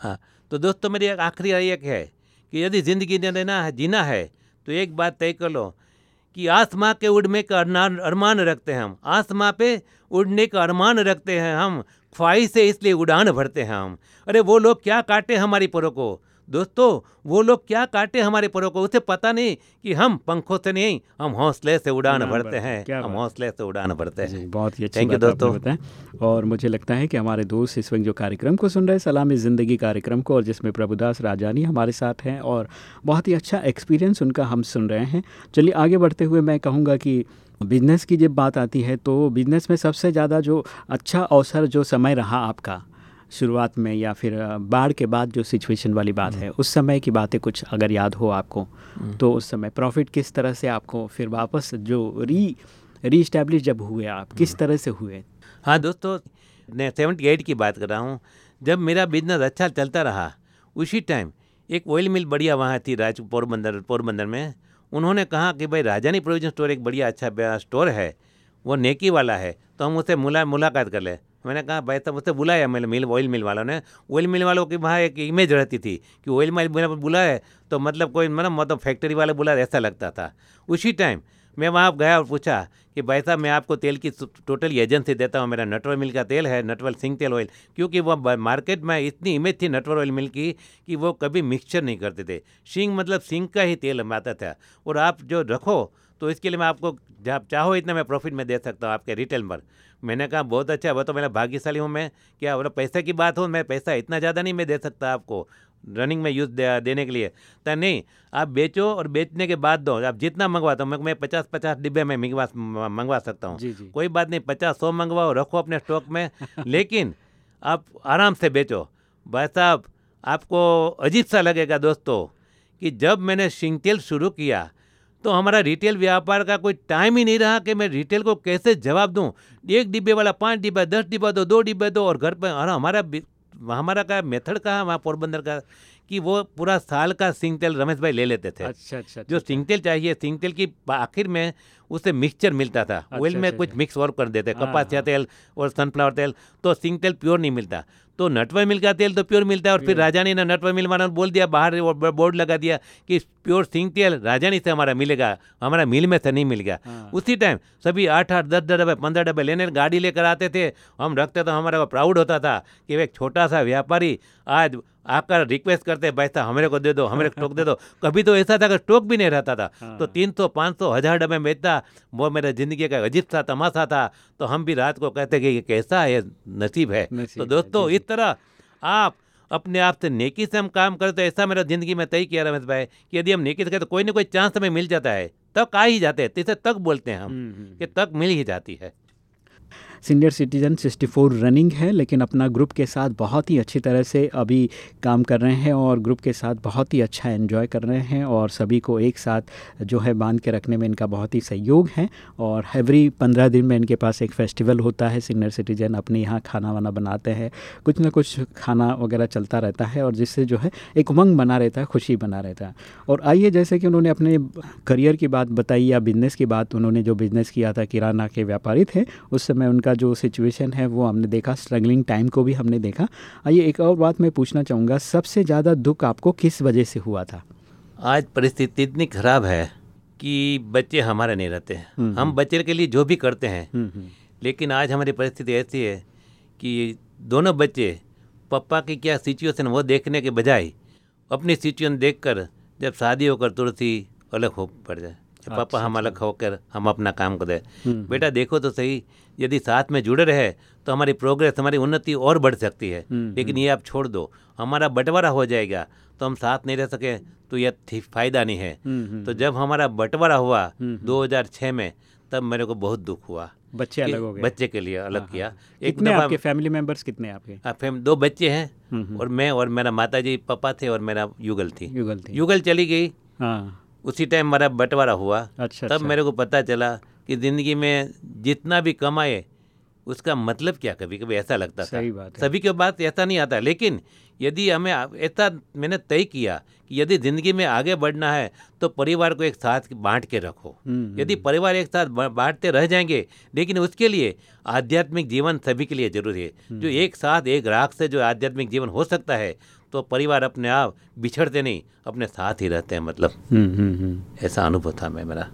S2: हाँ तो दोस्तों, मेरी एक आखिरी राय एक है कि यदि ज़िंदगी ने लेना है, जीना है तो एक बात तय कर लो कि आसमां के उड़ने का अरमान रखते हैं हम। आसमां पे उड़ने का अरमान रखते हैं हम, ख्वाहिश से इसलिए उड़ान भरते हैं हम। अरे, वो लोग क्या काटे हमारी परों को? दोस्तों वो लोग क्या काटे हमारे परों को? उसे पता नहीं कि हम पंखों से नहीं हम हौसले से उड़ान भरते
S1: हैं, क्या
S2: हम हौसले से उड़ान भरते हैं।
S1: बहुत ही अच्छी
S2: Thank you, दोस्तों।
S1: बताया और मुझे लगता है कि हमारे दोस्त इस वक्त जो कार्यक्रम को सुन रहे हैं सलामी ज़िंदगी कार्यक्रम को और जिसमें प्रभुदास राजानी हमारे साथ हैं और बहुत ही अच्छा एक्सपीरियंस उनका हम सुन रहे हैं। चलिए आगे बढ़ते हुए मैं कहूँगा कि बिज़नेस की जब बात आती है तो बिज़नेस में सबसे ज़्यादा जो अच्छा अवसर जो समय रहा आपका शुरुआत में या फिर बाढ़ के बाद जो सिचुएशन वाली बात है उस समय की बातें कुछ अगर याद हो आपको तो उस समय प्रॉफिट किस तरह से आपको फिर वापस जो री री इस्टेब्लिश जब हुए आप किस तरह से हुए?
S2: हाँ दोस्तों मैं सेवेंटी एट की बात कर रहा हूँ। जब मेरा बिज़नेस अच्छा चलता रहा उसी टाइम एक ऑयल मिल बढ़िया वहाँ थी राज पोरबंदर पोरबंदर में। उन्होंने कहा कि भाई राजानी प्रोविज़न स्टोर एक बढ़िया अच्छा स्टोर है वो नेकी वाला है तो हम उससे मुला मुलाकात कर ले। मैंने कहा, भाई साहब उससे बुलाया मैंने मिल ऑयल मिल वालों ने। ऑयल मिल वालों की वहाँ एक इमेज रहती थी कि ऑयल मिल वाला बुलाए तो मतलब कोई मतलब मतलब फैक्ट्री वाले बुला ऐसा लगता था। उसी टाइम मैं वहाँ गया और पूछा कि, भाई साहब, मैं आपको तेल की टोटल एजेंसी देता हूँ, मेरा नटवर मिल का तेल है, नटवर सिंह तेल ऑयल क्योंकि वो ब- मार्केट में इतनी इमेज थी नटवर ऑयल मिल की कि वो कभी मिक्सचर नहीं करते थे। सिंह मतलब सिंह का ही तेल आता था। और आप जो रखो तो इसके लिए मैं आपको जब चाहो इतना मैं प्रॉफिट में दे सकता हूँ आपके रिटेल पर। मैंने कहा बहुत अच्छा वो तो मेरा भाग्यशाली हूँ मैं। क्या बोला पैसे की बात हो? मैं पैसा इतना ज़्यादा नहीं मैं दे सकता आपको रनिंग में यूज़ दे, देने के लिए। तो नहीं आप बेचो और बेचने के बाद दो। आप जितना मंगवाता हूँ मैं मैं पचास पचास डिब्बे में मंगवा मंगवा सकता हूँ। कोई बात नहीं पचास सौ मंगवाओ रखो अपने स्टॉक में। लेकिन आप आराम से बेचो। भाई साहब आपको अजीब सा लगेगा दोस्तों कि जब मैंने सिंह तेल शुरू किया तो हमारा रिटेल व्यापार का कोई टाइम ही नहीं रहा कि मैं रिटेल को कैसे जवाब दूँ? एक डिब्बे वाला पाँच डिब्बा, दस डिब्बा दो दो डिब्बे दो और घर पर और हमारा हमारा का मेथड का वहाँ पोरबंदर का कि वो पूरा साल का सिंग तेल रमेश भाई ले लेते थे
S1: अच्छा अच्छा
S2: जो सिंग तेल चाहिए सिंग तेल की आखिर में उससे मिक्सचर मिलता था ऑयल में
S1: अच्छा,
S2: कुछ
S1: अच्छा।
S2: मिक्स और कर देते
S1: हाँ,
S2: कपासिया
S1: हाँ।
S2: तेल और सनफ्लावर तेल तो सिंग तेल प्योर नहीं मिलता तो नटवर मिल का तेल तो प्योर मिलता है और फिर। राजानी ने नटवर मिल वालों बोल दिया बाहर बोर्ड लगा दिया कि प्योर सिंग तेल राजानी से हमारा मिलेगा हमारा मिल में से नहीं मिलेगा
S1: हाँ।
S2: उसी टाइम सभी आठ आठ दस दस डब्बे पंद्रह डब्बे लेने गाड़ी लेकर आते थे हम रखते तो हमारा प्राउड होता था कि एक छोटा सा व्यापारी आज आकर रिक्वेस्ट करते भाई साहब हमारे को दे दो हमारे को स्टॉक दे दो। कभी तो ऐसा था कि स्टॉक भी नहीं रहता था तो
S1: हाँ।
S2: तीन सौ पाँच सौ हज़ार डब्बे में बेचता वो मेरा ज़िंदगी का अजीब सा तमाशा था। तो हम भी रात को कहते कि ये कैसा है नसीब है। तो दोस्तों इस तरह आप अपने आप से नेकी से हम काम करते ऐसा मेरा ज़िंदगी में तय किया रमेश भाई कि यदि हम नेकी से करते तो कोई ना कोई चांस हमें मिल जाता है। तक आ ही जाते हैं तो इसे तक बोलते हैं हम
S1: हम्म, हम्म,
S2: कि तक मिल ही जाती है।
S1: सीनियर सिटीजन 64 रनिंग है, लेकिन अपना ग्रुप के साथ बहुत ही अच्छी तरह से अभी काम कर रहे हैं और ग्रुप के साथ बहुत ही अच्छा एंजॉय कर रहे हैं और सभी को एक साथ जो है बाँध के रखने में इनका बहुत ही सहयोग है और एवरी पंद्रह दिन में इनके पास एक फेस्टिवल होता है सीनियर सिटीजन अपने यहाँ खाना वाना बनाते हैं, कुछ ना कुछ खाना वगैरह चलता रहता है और जिससे जो है एक उमंग बना रहता है, खुशी बना रहता है। और आइए जैसे कि उन्होंने अपने करियर की बात बताई या बिज़नेस की बात उन्होंने जो बिज़नेस किया था, किराना के व्यापारी थे, उस समय उनका जो सिचुएशन है वो हमने देखा। स्ट्रगलिंग टाइम को भी हमने देखा। आइए एक और बात मैं पूछना चाहूँगा। सबसे ज़्यादा दुख आपको किस वजह से हुआ था?
S2: आज परिस्थिति इतनी खराब है कि बच्चे हमारे नहीं रहते
S1: हैं।
S2: हम बच्चे के लिए जो भी करते हैं।
S1: हम्म, हम्म,
S2: लेकिन आज हमारी परिस्थिति ऐसी है कि दोनों बच्चे पापा की क्या सिचुएशन वो देखने के बजाय अपनी सिचुएशन देखकर जब शादी होकर तुरंत ही अलग हो पड़ जाए। कि पापा
S1: अच्छा,
S2: हम अलग होकर हम अपना काम करें
S1: हम्म,
S2: बेटा देखो तो सही यदि साथ में जुड़े रहे तो हमारी प्रोग्रेस हमारी उन्नति और बढ़ सकती है।
S1: हम्म,
S2: लेकिन ये आप छोड़ दो हमारा बंटवारा हो जाएगा तो हम साथ नहीं रह सके तो यह फ़ायदा नहीं है।
S1: हम्म, हम्म,
S2: तो जब हमारा बंटवारा हुआ
S1: हम्म,
S2: 2006 में तब मेरे को बहुत दुख हुआ।
S1: बच्चे अलग हो गए।
S2: बच्चे के लिए अलग
S1: हाँ,
S2: किया।
S1: हाँ।
S2: एक
S1: कितने आपके फैमिली मेंबर्स कितने आपके?
S2: आप दो बच्चे हैं
S1: हम्म, हम्म,
S2: और मैं और मेरा माता जी पापा थे और मेरा युगल थी।
S1: युगल थी।
S2: युगल चली गई।
S1: हाँ।
S2: उसी टाइम हमारा बंटवारा हुआ।
S1: अच्छा
S2: तब
S1: अच्छा,
S2: मेरे को पता चला कि ज़िंदगी में जितना भी कमाए उसका मतलब क्या? कभी कभी ऐसा लगता
S1: सही था बात है।
S2: सभी के बात ऐसा नहीं आता लेकिन यदि हमें ऐसा मैंने तय किया कि यदि ज़िंदगी में आगे बढ़ना है तो परिवार को एक साथ बांट के रखो।
S1: हम्म,
S2: यदि परिवार एक साथ बांटते रह जाएँगे लेकिन उसके लिए आध्यात्मिक जीवन सभी के लिए ज़रूरी है। जो एक साथ एक राख से जो आध्यात्मिक जीवन हो सकता है तो परिवार अपने आप बिछड़ते नहीं अपने साथ ही रहते हैं मतलब।
S1: हम्म हम्म हम्म।
S2: ऐसा अनुभव था मैं मेरा।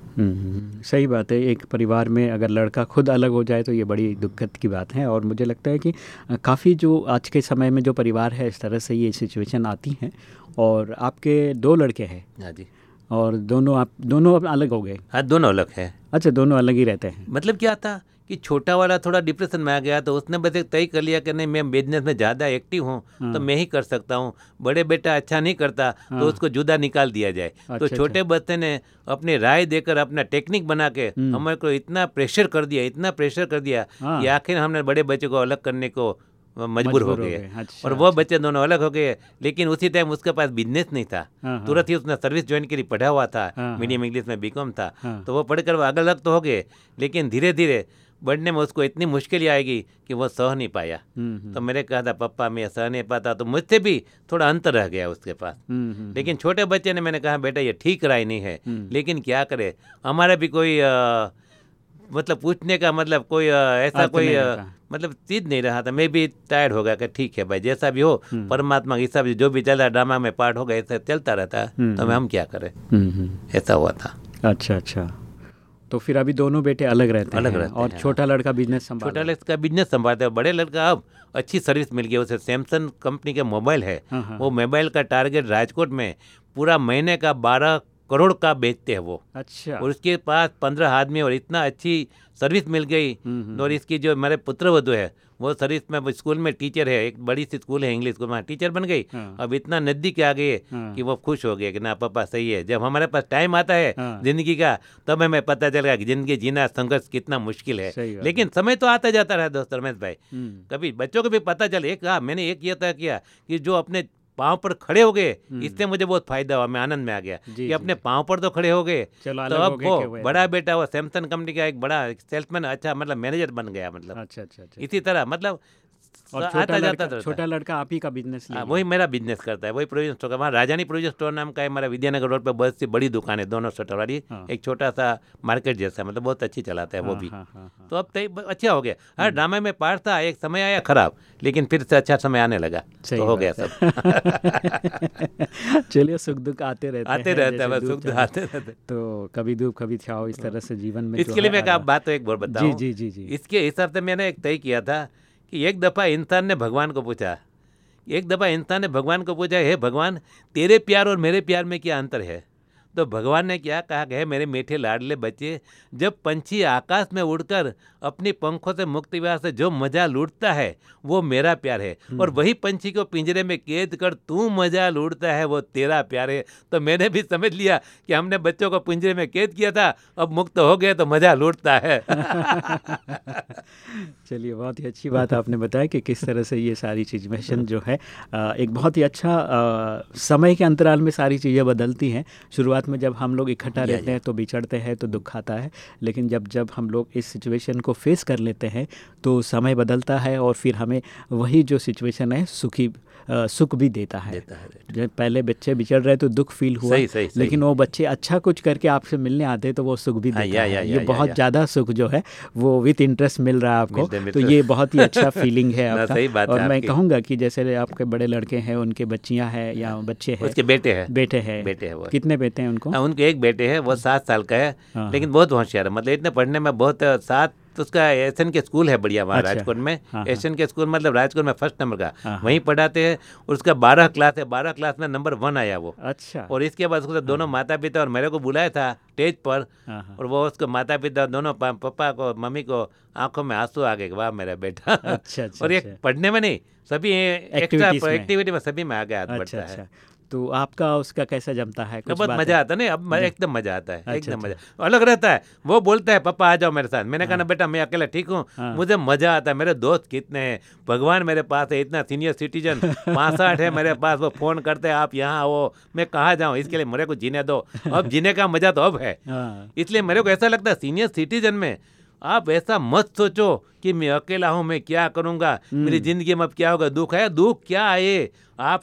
S1: सही बात है एक परिवार में अगर लड़का खुद अलग हो जाए तो ये बड़ी दुखद की बात है और मुझे लगता है कि काफ़ी जो आज के समय में जो परिवार है इस तरह से ये सिचुएशन आती हैं और आपके दो लड़के हैं।
S2: हाँ जी।
S1: और दोनों आप दोनों अलग हो गए।
S2: हाँ दोनों अलग है।
S1: अच्छा दोनों अलग ही रहते हैं।
S2: मतलब क्या था? कि छोटा वाला थोड़ा डिप्रेशन में आ गया तो उसने बस एक तय कर लिया कि नहीं मैं बिज़नेस में ज़्यादा एक्टिव हूँ
S1: हाँ।
S2: तो मैं ही कर सकता हूँ बड़े बेटा अच्छा नहीं करता तो उसको जुदा निकाल दिया जाए अच्छा, तो
S1: अच्छा,
S2: छोटे बच्चे ने अपनी राय देकर अपना टेक्निक बना के
S1: हम्म।
S2: हमारे को इतना प्रेशर कर दिया इतना प्रेशर कर दिया
S1: हाँ।
S2: कि आखिर हमने बड़े बच्चे को अलग करने को मजबूर हो गए
S1: अच्छा,
S2: और वो बच्चे दोनों अलग हो गए लेकिन उसी टाइम उसके पास बिज़नेस नहीं था
S1: हाँ, हाँ।
S2: तुरंत ही उसने सर्विस ज्वाइन के लिए पढ़ा हुआ था
S1: हाँ,
S2: मीडियम इंग्लिश में बीकॉम था
S1: हाँ।
S2: तो वो पढ़कर वो अलग अलग तो हो गए लेकिन धीरे धीरे बढ़ने में उसको इतनी मुश्किल आएगी कि वो सह नहीं पाया।
S1: हम्म, हम्म,
S2: तो मैंने कहा था पप्पा मैं सह नहीं पाता तो मुझसे भी थोड़ा अंतर रह गया उसके पास।
S1: हम्म,
S2: लेकिन छोटे बच्चे ने मैंने कहा बेटा ये ठीक राय नहीं है। लेकिन क्या करे हमारा भी कोई अ, मतलब पूछने का मतलब कोई अ, ऐसा कोई
S1: रहता।
S2: मतलब चीज़ नहीं रहा था। मैं भी टायर्ड हो गया कि ठीक है भाई जैसा भी हो। परमात्मा की हिसाब से जो भी चल रहा है ड्रामा में पार्ट होगा ऐसा चलता रहता है तो मैं हम क्या करें? ऐसा हुआ था।
S1: अच्छा अच्छा। तो फिर अभी दोनों बेटे अलग रहते
S2: अलग
S1: हैं
S2: रहते
S1: और
S2: हैं,
S1: छोटा लड़का बिज़नेस संभाल
S2: छोटा लड़का बिज़नेस संभालते है बड़े लड़का अब अच्छी सर्विस मिल गई उसे सैमसंग कंपनी के मोबाइल है।
S1: हाँ, हाँ,
S2: वो मोबाइल का टारगेट राजकोट में पूरा महीने का बारह करोड़ का बेचते हैं वो।
S1: अच्छा।
S2: और उसके पास पंद्रह आदमी और इतना अच्छी सर्विस मिल गई।
S1: हम्म, हम्म,
S2: और इसकी जो मेरे पुत्र वधु है वो सर्विस में स्कूल में टीचर है एक बड़ी सी स्कूल है इंग्लिश स्कूल में टीचर बन गई।
S1: हाँ।
S2: अब इतना नज़दीक आ गई
S1: हाँ।
S2: कि वो खुश हो गए कि ना पापा सही है। जब हमारे पास टाइम आता है
S1: हाँ।
S2: ज़िंदगी का तब हमें पता चलेगा कि ज़िंदगी जीना संघर्ष कितना मुश्किल है। लेकिन समय तो आता जाता रहा दोस्त रमेश भाई।
S1: हम्म,
S2: कभी बच्चों को भी पता चले एक हाँ मैंने एक ये तय किया कि जो अपने पाँव पर खड़े हो गए इससे मुझे बहुत फ़ायदा हुआ मैं आनंद में आ गया।
S1: हम्म।
S2: कि अपने पाँव पर तो खड़े हो गए तो अब वो बड़ा बेटा वो सैमसंग कंपनी का एक बड़ा सेल्समैन अच्छा मतलब मैनेजर बन गया मतलब।
S1: अच्छा अच्छा अच्छा।
S2: इसी तरह मतलब
S1: और छोटा
S2: जाता
S1: लड़का छोटा लड़का आप ही का बिज़नेस
S2: हाँ, वही मेरा बिज़नेस करता है वही प्रोविज़न स्टोर का वहाँ राजानी प्रोविज़न स्टोर नाम का है हमारा विद्यानगर रोड पे बहुत सी बड़ी दुकान है दोनों शटर वाली।
S1: हाँ।
S2: एक छोटा सा मार्केट जैसा मतलब बहुत अच्छी चलाता है वो भी।
S1: हाँ, हाँ।
S2: तो अब तय अच्छा हो गया। हर ड्रामे में पार्ट था एक समय आया खराब लेकिन फिर से अच्छा समय आने लगा तो हो गया सब।
S1: चलिए सुख दुख आते रहते
S2: आते रहता है बस
S1: दुख
S2: सुख
S1: चला-
S2: आते रहते
S1: तो कभी दुख कभी छाओ इस तरह से जीवन में
S2: इसके लिए मैं बात तो एक बार बताऊँ।
S1: जी जी जी।
S2: इसके हिसाब से मैंने एक तय किया था कि एक दफ़ा इंसान ने भगवान को पूछा, एक दफ़ा इंसान ने भगवान को पूछा, हे भगवान, तेरे प्यार और मेरे प्यार में क्या अंतर है? तो भगवान ने क्या कहा हे मेरे मीठे लाडले बच्चे जब पंछी आकाश में उड़कर अपनी पंखों से मुक्ति विवाह से जो मज़ा लूटता है वो मेरा प्यार है। और वही पंछी को पिंजरे में कैद कर तू मज़ा लूटता है वो तेरा प्यार है। तो मैंने भी समझ लिया कि हमने बच्चों को पिंजरे में कैद किया था अब मुक्त हो गए तो मज़ा लूटता है।
S1: चलिए बहुत ही अच्छी बात आपने बताया कि किस तरह से ये सारी सिचुएशन जो है एक बहुत ही अच्छा समय के अंतराल में सारी चीज़ें बदलती हैं। शुरुआत में जब हम लोग इकट्ठा रहते हैं तो बिछड़ते हैं तो दुख आता है। लेकिन जब जब हम लोग इस सिचुएशन को फेस कर लेते हैं तो समय बदलता है और फिर हमें वही जो सिचुएशन है सुखी सुख भी देता है।
S2: देता है
S1: जब पहले बच्चे बिछड़ रहे तो दुख फील हुआ
S2: सही, सही, सही।
S1: लेकिन वो बच्चे अच्छा कुछ करके आपसे मिलने आते तो वो सुख भी
S2: हाँ,
S1: देता
S2: या,
S1: है।
S2: या,
S1: ये
S2: या,
S1: बहुत ज़्यादा सुख जो है वो विथ इंटरेस्ट मिल रहा है आपको। तो ये बहुत ही अच्छा फीलिंग है आपका।
S2: है
S1: और मैं। कहूँगा कि जैसे आपके बड़े लड़के हैं उनके बच्चियाँ हैं या बच्चे हैं
S2: उसके बेटे हैं।
S1: बेटे हैं।
S2: बेटे हैं
S1: कितने बेटे हैं उनको?
S2: हाँ, उनके एक बेटे है वो सात साल का है
S1: हाँ,
S2: लेकिन बहुत होशियार है। मतलब इतने पढ़ने में बहुत सात तो उसका एशियन के स्कूल है बढ़िया वहाँ
S1: अच्छा।
S2: राजकोट में
S1: हाँ, हाँ।
S2: के स्कूल मतलब राजकोट में फ़र्स्ट नंबर का
S1: हाँ,
S2: वहीं पढ़ाते हैं और उसका बारह क्लास है बारह क्लास में नंबर वन आया वो
S1: अच्छा
S2: और इसके बाद उसको दोनों माता पिता और मेरे को बुलाया था स्टेज पर। और वो उसको माता पिता दोनों पापा को मम्मी को आँखों में आँसू आ गए वाह मेरा बेटा
S1: अच्छा, अच्छा,
S2: और ये
S1: अच्छा।
S2: पढ़ने में नहीं सभी एक्स्ट्रा। एक्टिविटी में सभी में आगे हाथ
S1: अच्छा
S2: बढ़ता है
S1: अच्छा तो आपका उसका कैसा जमता है?
S2: तो
S1: कुछ
S2: बहुत मज़ा आता है नहीं अब एकदम मज़ा आता है
S1: अच्छा,
S2: एकदम
S1: अच्छा।
S2: मज़ा। अलग रहता है वो बोलता है पापा आ जाओ मेरे साथ। मैंने कहा ना बेटा मैं अकेला ठीक हूँ
S1: हाँ।
S2: मुझे मज़ा आता है मेरे दोस्त कितने हैं भगवान मेरे पास है इतना सीनियर सिटीजन पाँसठ है मेरे पास वो फ़ोन करते हैं आप यहाँ आओ मैं कहाँ जाऊँ इसके लिए मेरे को जीने दो। अब जीने का मज़ा तो अब है।
S1: हाँ।
S2: इसलिए मेरे को ऐसा लगता है सीनियर सिटीजन में आप ऐसा मत सोचो कि मैं अकेला हूँ मैं क्या करूँगा
S1: हम्म।
S2: मेरी ज़िंदगी में अब क्या होगा? दुख है? दुख क्या आए आप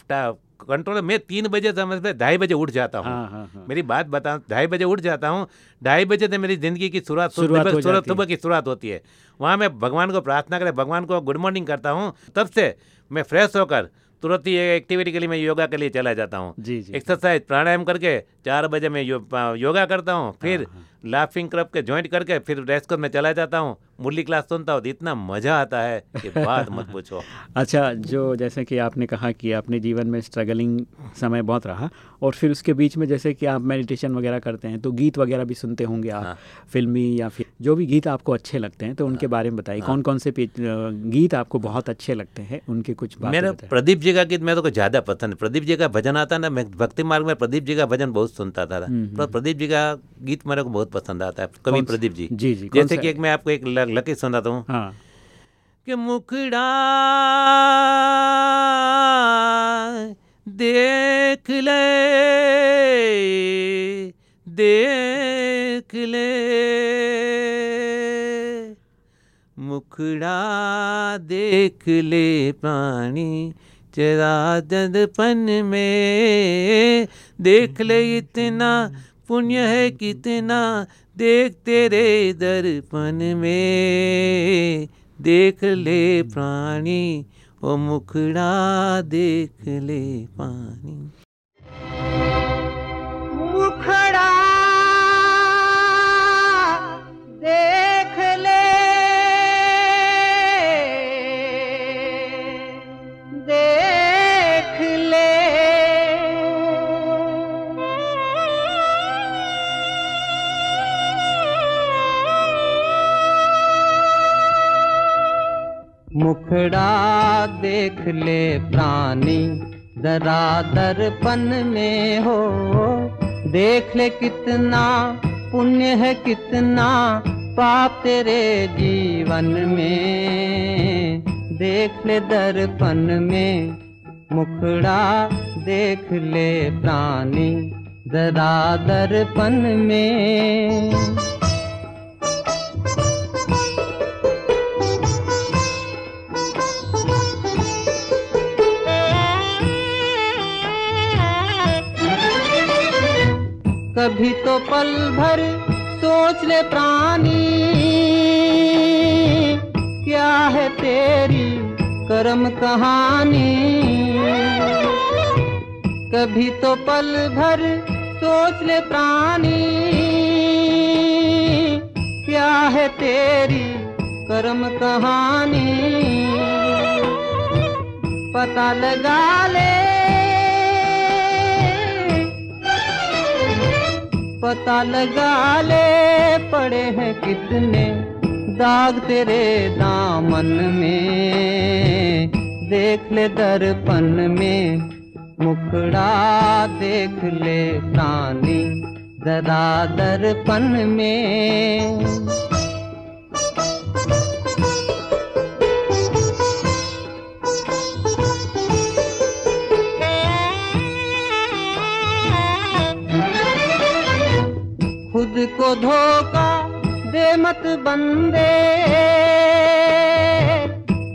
S2: कंट्रोल मैं तीन बजे समझ में ढाई बजे उठ जाता हूँ।
S1: हाँ हाँ हाँ।
S2: मेरी बात बताऊँ ढाई बजे उठ जाता हूँ। ढाई बजे से मेरी ज़िंदगी की शुरुआत
S1: शुरुआत
S2: सुबह की शुरुआत होती है। वहाँ मैं भगवान को प्रार्थना करें भगवान को गुड मॉर्निंग करता हूँ। तब से मैं फ्रेश होकर तुरंत ही एक्टिविटी के लिए मैं योगा के लिए चला जाता हूँ। एक्सरसाइज प्राणायाम करके चार बजे मैं यो, योगा करता हूँ। फिर लाफिंग क्लब के ज्वाइंट करके फिर रेस्ट मैं चला जाता हूँ। मुरली क्लास सुनता हूँ तो इतना मज़ा आता है कि बात मत पूछो।
S1: अच्छा जो जैसे कि आपने कहा कि आपने जीवन में स्ट्रगलिंग समय बहुत रहा और फिर उसके बीच में जैसे कि आप मेडिटेशन वगैरह करते हैं तो गीत वगैरह भी सुनते होंगे आप
S2: हाँ।
S1: फिल्मी या फिर जो भी गीत आपको अच्छे लगते हैं तो उनके बारे में बताइए। कौन कौन से गीत आपको बहुत अच्छे लगते हैं? उनके कुछ
S2: मेरे प्रदीप जी का गीत मेरे को ज़्यादा पसंद है प्रदीप जी का भजन आता ना मैं भक्ति मार्ग में प्रदीप जी का भजन बहुत सुनता था। प्रदीप जी का गीत मेरे को बहुत पसंद आता है कवि प्रदीप जी।
S1: जी, जी,
S2: जैसे कि मैं आपको एक लकी सुनाता हूँ।
S1: हाँ।
S2: कि मुखड़ा देख ले देख ले। मुखड़ा देख ले प्राणी चरा ददपन में देख ले इतना पुण्य है कितना देख तेरे दर्पण में। देख ले प्राणी, ओ मुखड़ा देख ले पानी।
S4: मुखड़ा देख ले। मुखड़ा देख ले प्राणी, जरा दर्पण में हो। देख ले कितना, पुण्य है कितना पाप तेरे जीवन में। देख ले दर्पण में, मुखड़ा देख ले प्राणी, जरा दर्पण में। कभी तो पल भर सोच ले प्राणी। क्या है तेरी कर्म कहानी? कभी तो पल भर सोच ले प्राणी। क्या है तेरी कर्म कहानी? पता लगा ले पता लगा ले पड़े हैं कितने दाग तेरे दामन में। देख ले दर्पण में, मुखड़ा देख ले तानी दरा दर्पण में। धोखा दे मत बंदे।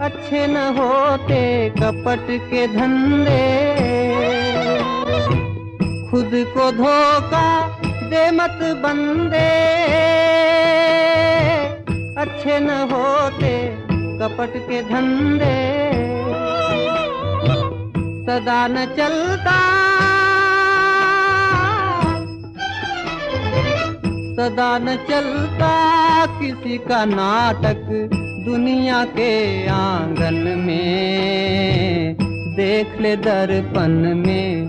S4: अच्छे न होते कपट के धंधे। खुद को धोखा दे मत बंदे। अच्छे न होते कपट के धंधे। सदा न चलता सदा न चलता किसी का नाटक दुनिया के आँगन में। देख ले दर्पण में,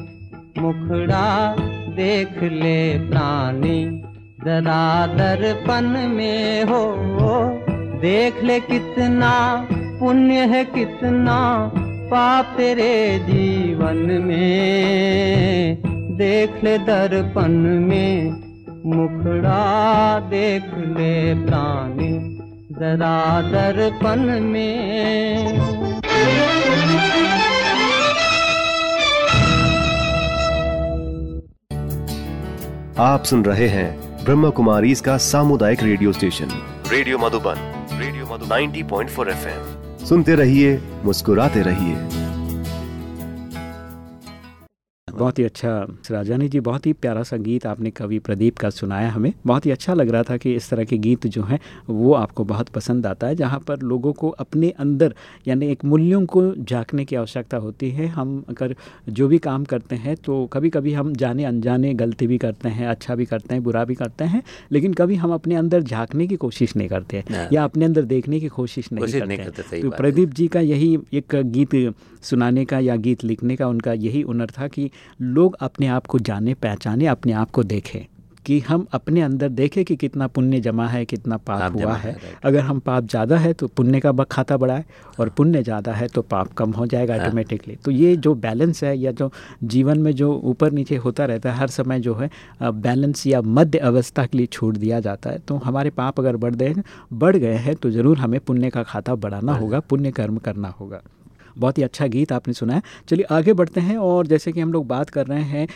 S4: मुखड़ा, देख ले प्राणी। जरा दर्पण में हो, देख ले कितना पुण्य है, कितना पाप तेरे जीवन में। देख ले दर्पण में मुखड़ा देख ले प्राणी, जरा दर्पण में।
S5: आप सुन रहे हैं ब्रह्म कुमारी इसका सामुदायिक radio station, radio Madhuban, radio Madhu 90.4 FM. सुनते रहिए, मुस्कुराते रहिए।
S1: बहुत ही अच्छा राजानी जी बहुत ही प्यारा सा गीत आपने कवि प्रदीप का सुनाया हमें। बहुत ही अच्छा लग रहा था कि इस तरह के गीत जो हैं वो आपको बहुत पसंद आता है जहाँ पर लोगों को अपने अंदर यानी एक मूल्यों को झाँकने की आवश्यकता होती है। हम अगर जो भी काम करते हैं तो कभी कभी हम जाने अनजाने गलती भी करते हैं अच्छा भी करते हैं बुरा भी करते हैं लेकिन कभी हम अपने अंदर झाँकने की कोशिश नहीं करते
S2: हाँ।
S1: या अपने अंदर देखने की कोशिश नहीं करते। तो प्रदीप जी का यही एक गीत सुनाने का या गीत लिखने का उनका यही हुनर था कि लोग अपने आप को जाने पहचाने अपने आप को देखें कि हम अपने अंदर देखें कि कितना पुण्य जमा है कितना पाप हुआ है।
S2: है,
S1: अगर हम पाप ज़्यादा है तो पुण्य का खाता बढ़ाए और पुण्य ज़्यादा है तो पाप कम हो जाएगा
S2: हाँ।
S1: ऑटोमेटिकली तो ये जो बैलेंस है या जो जीवन में जो ऊपर नीचे होता रहता है हर समय जो है बैलेंस या मध्य अवस्था के लिए छोड़ दिया जाता है। तो हमारे पाप अगर बढ़ गए बढ़ गए हैं तो ज़रूर हमें पुण्य का खाता बढ़ाना होगा पुण्य कर्म करना होगा। बहुत ही अच्छा गीत आपने सुनाया चलिए आगे बढ़ते हैं और जैसे कि हम लोग बात कर रहे हैं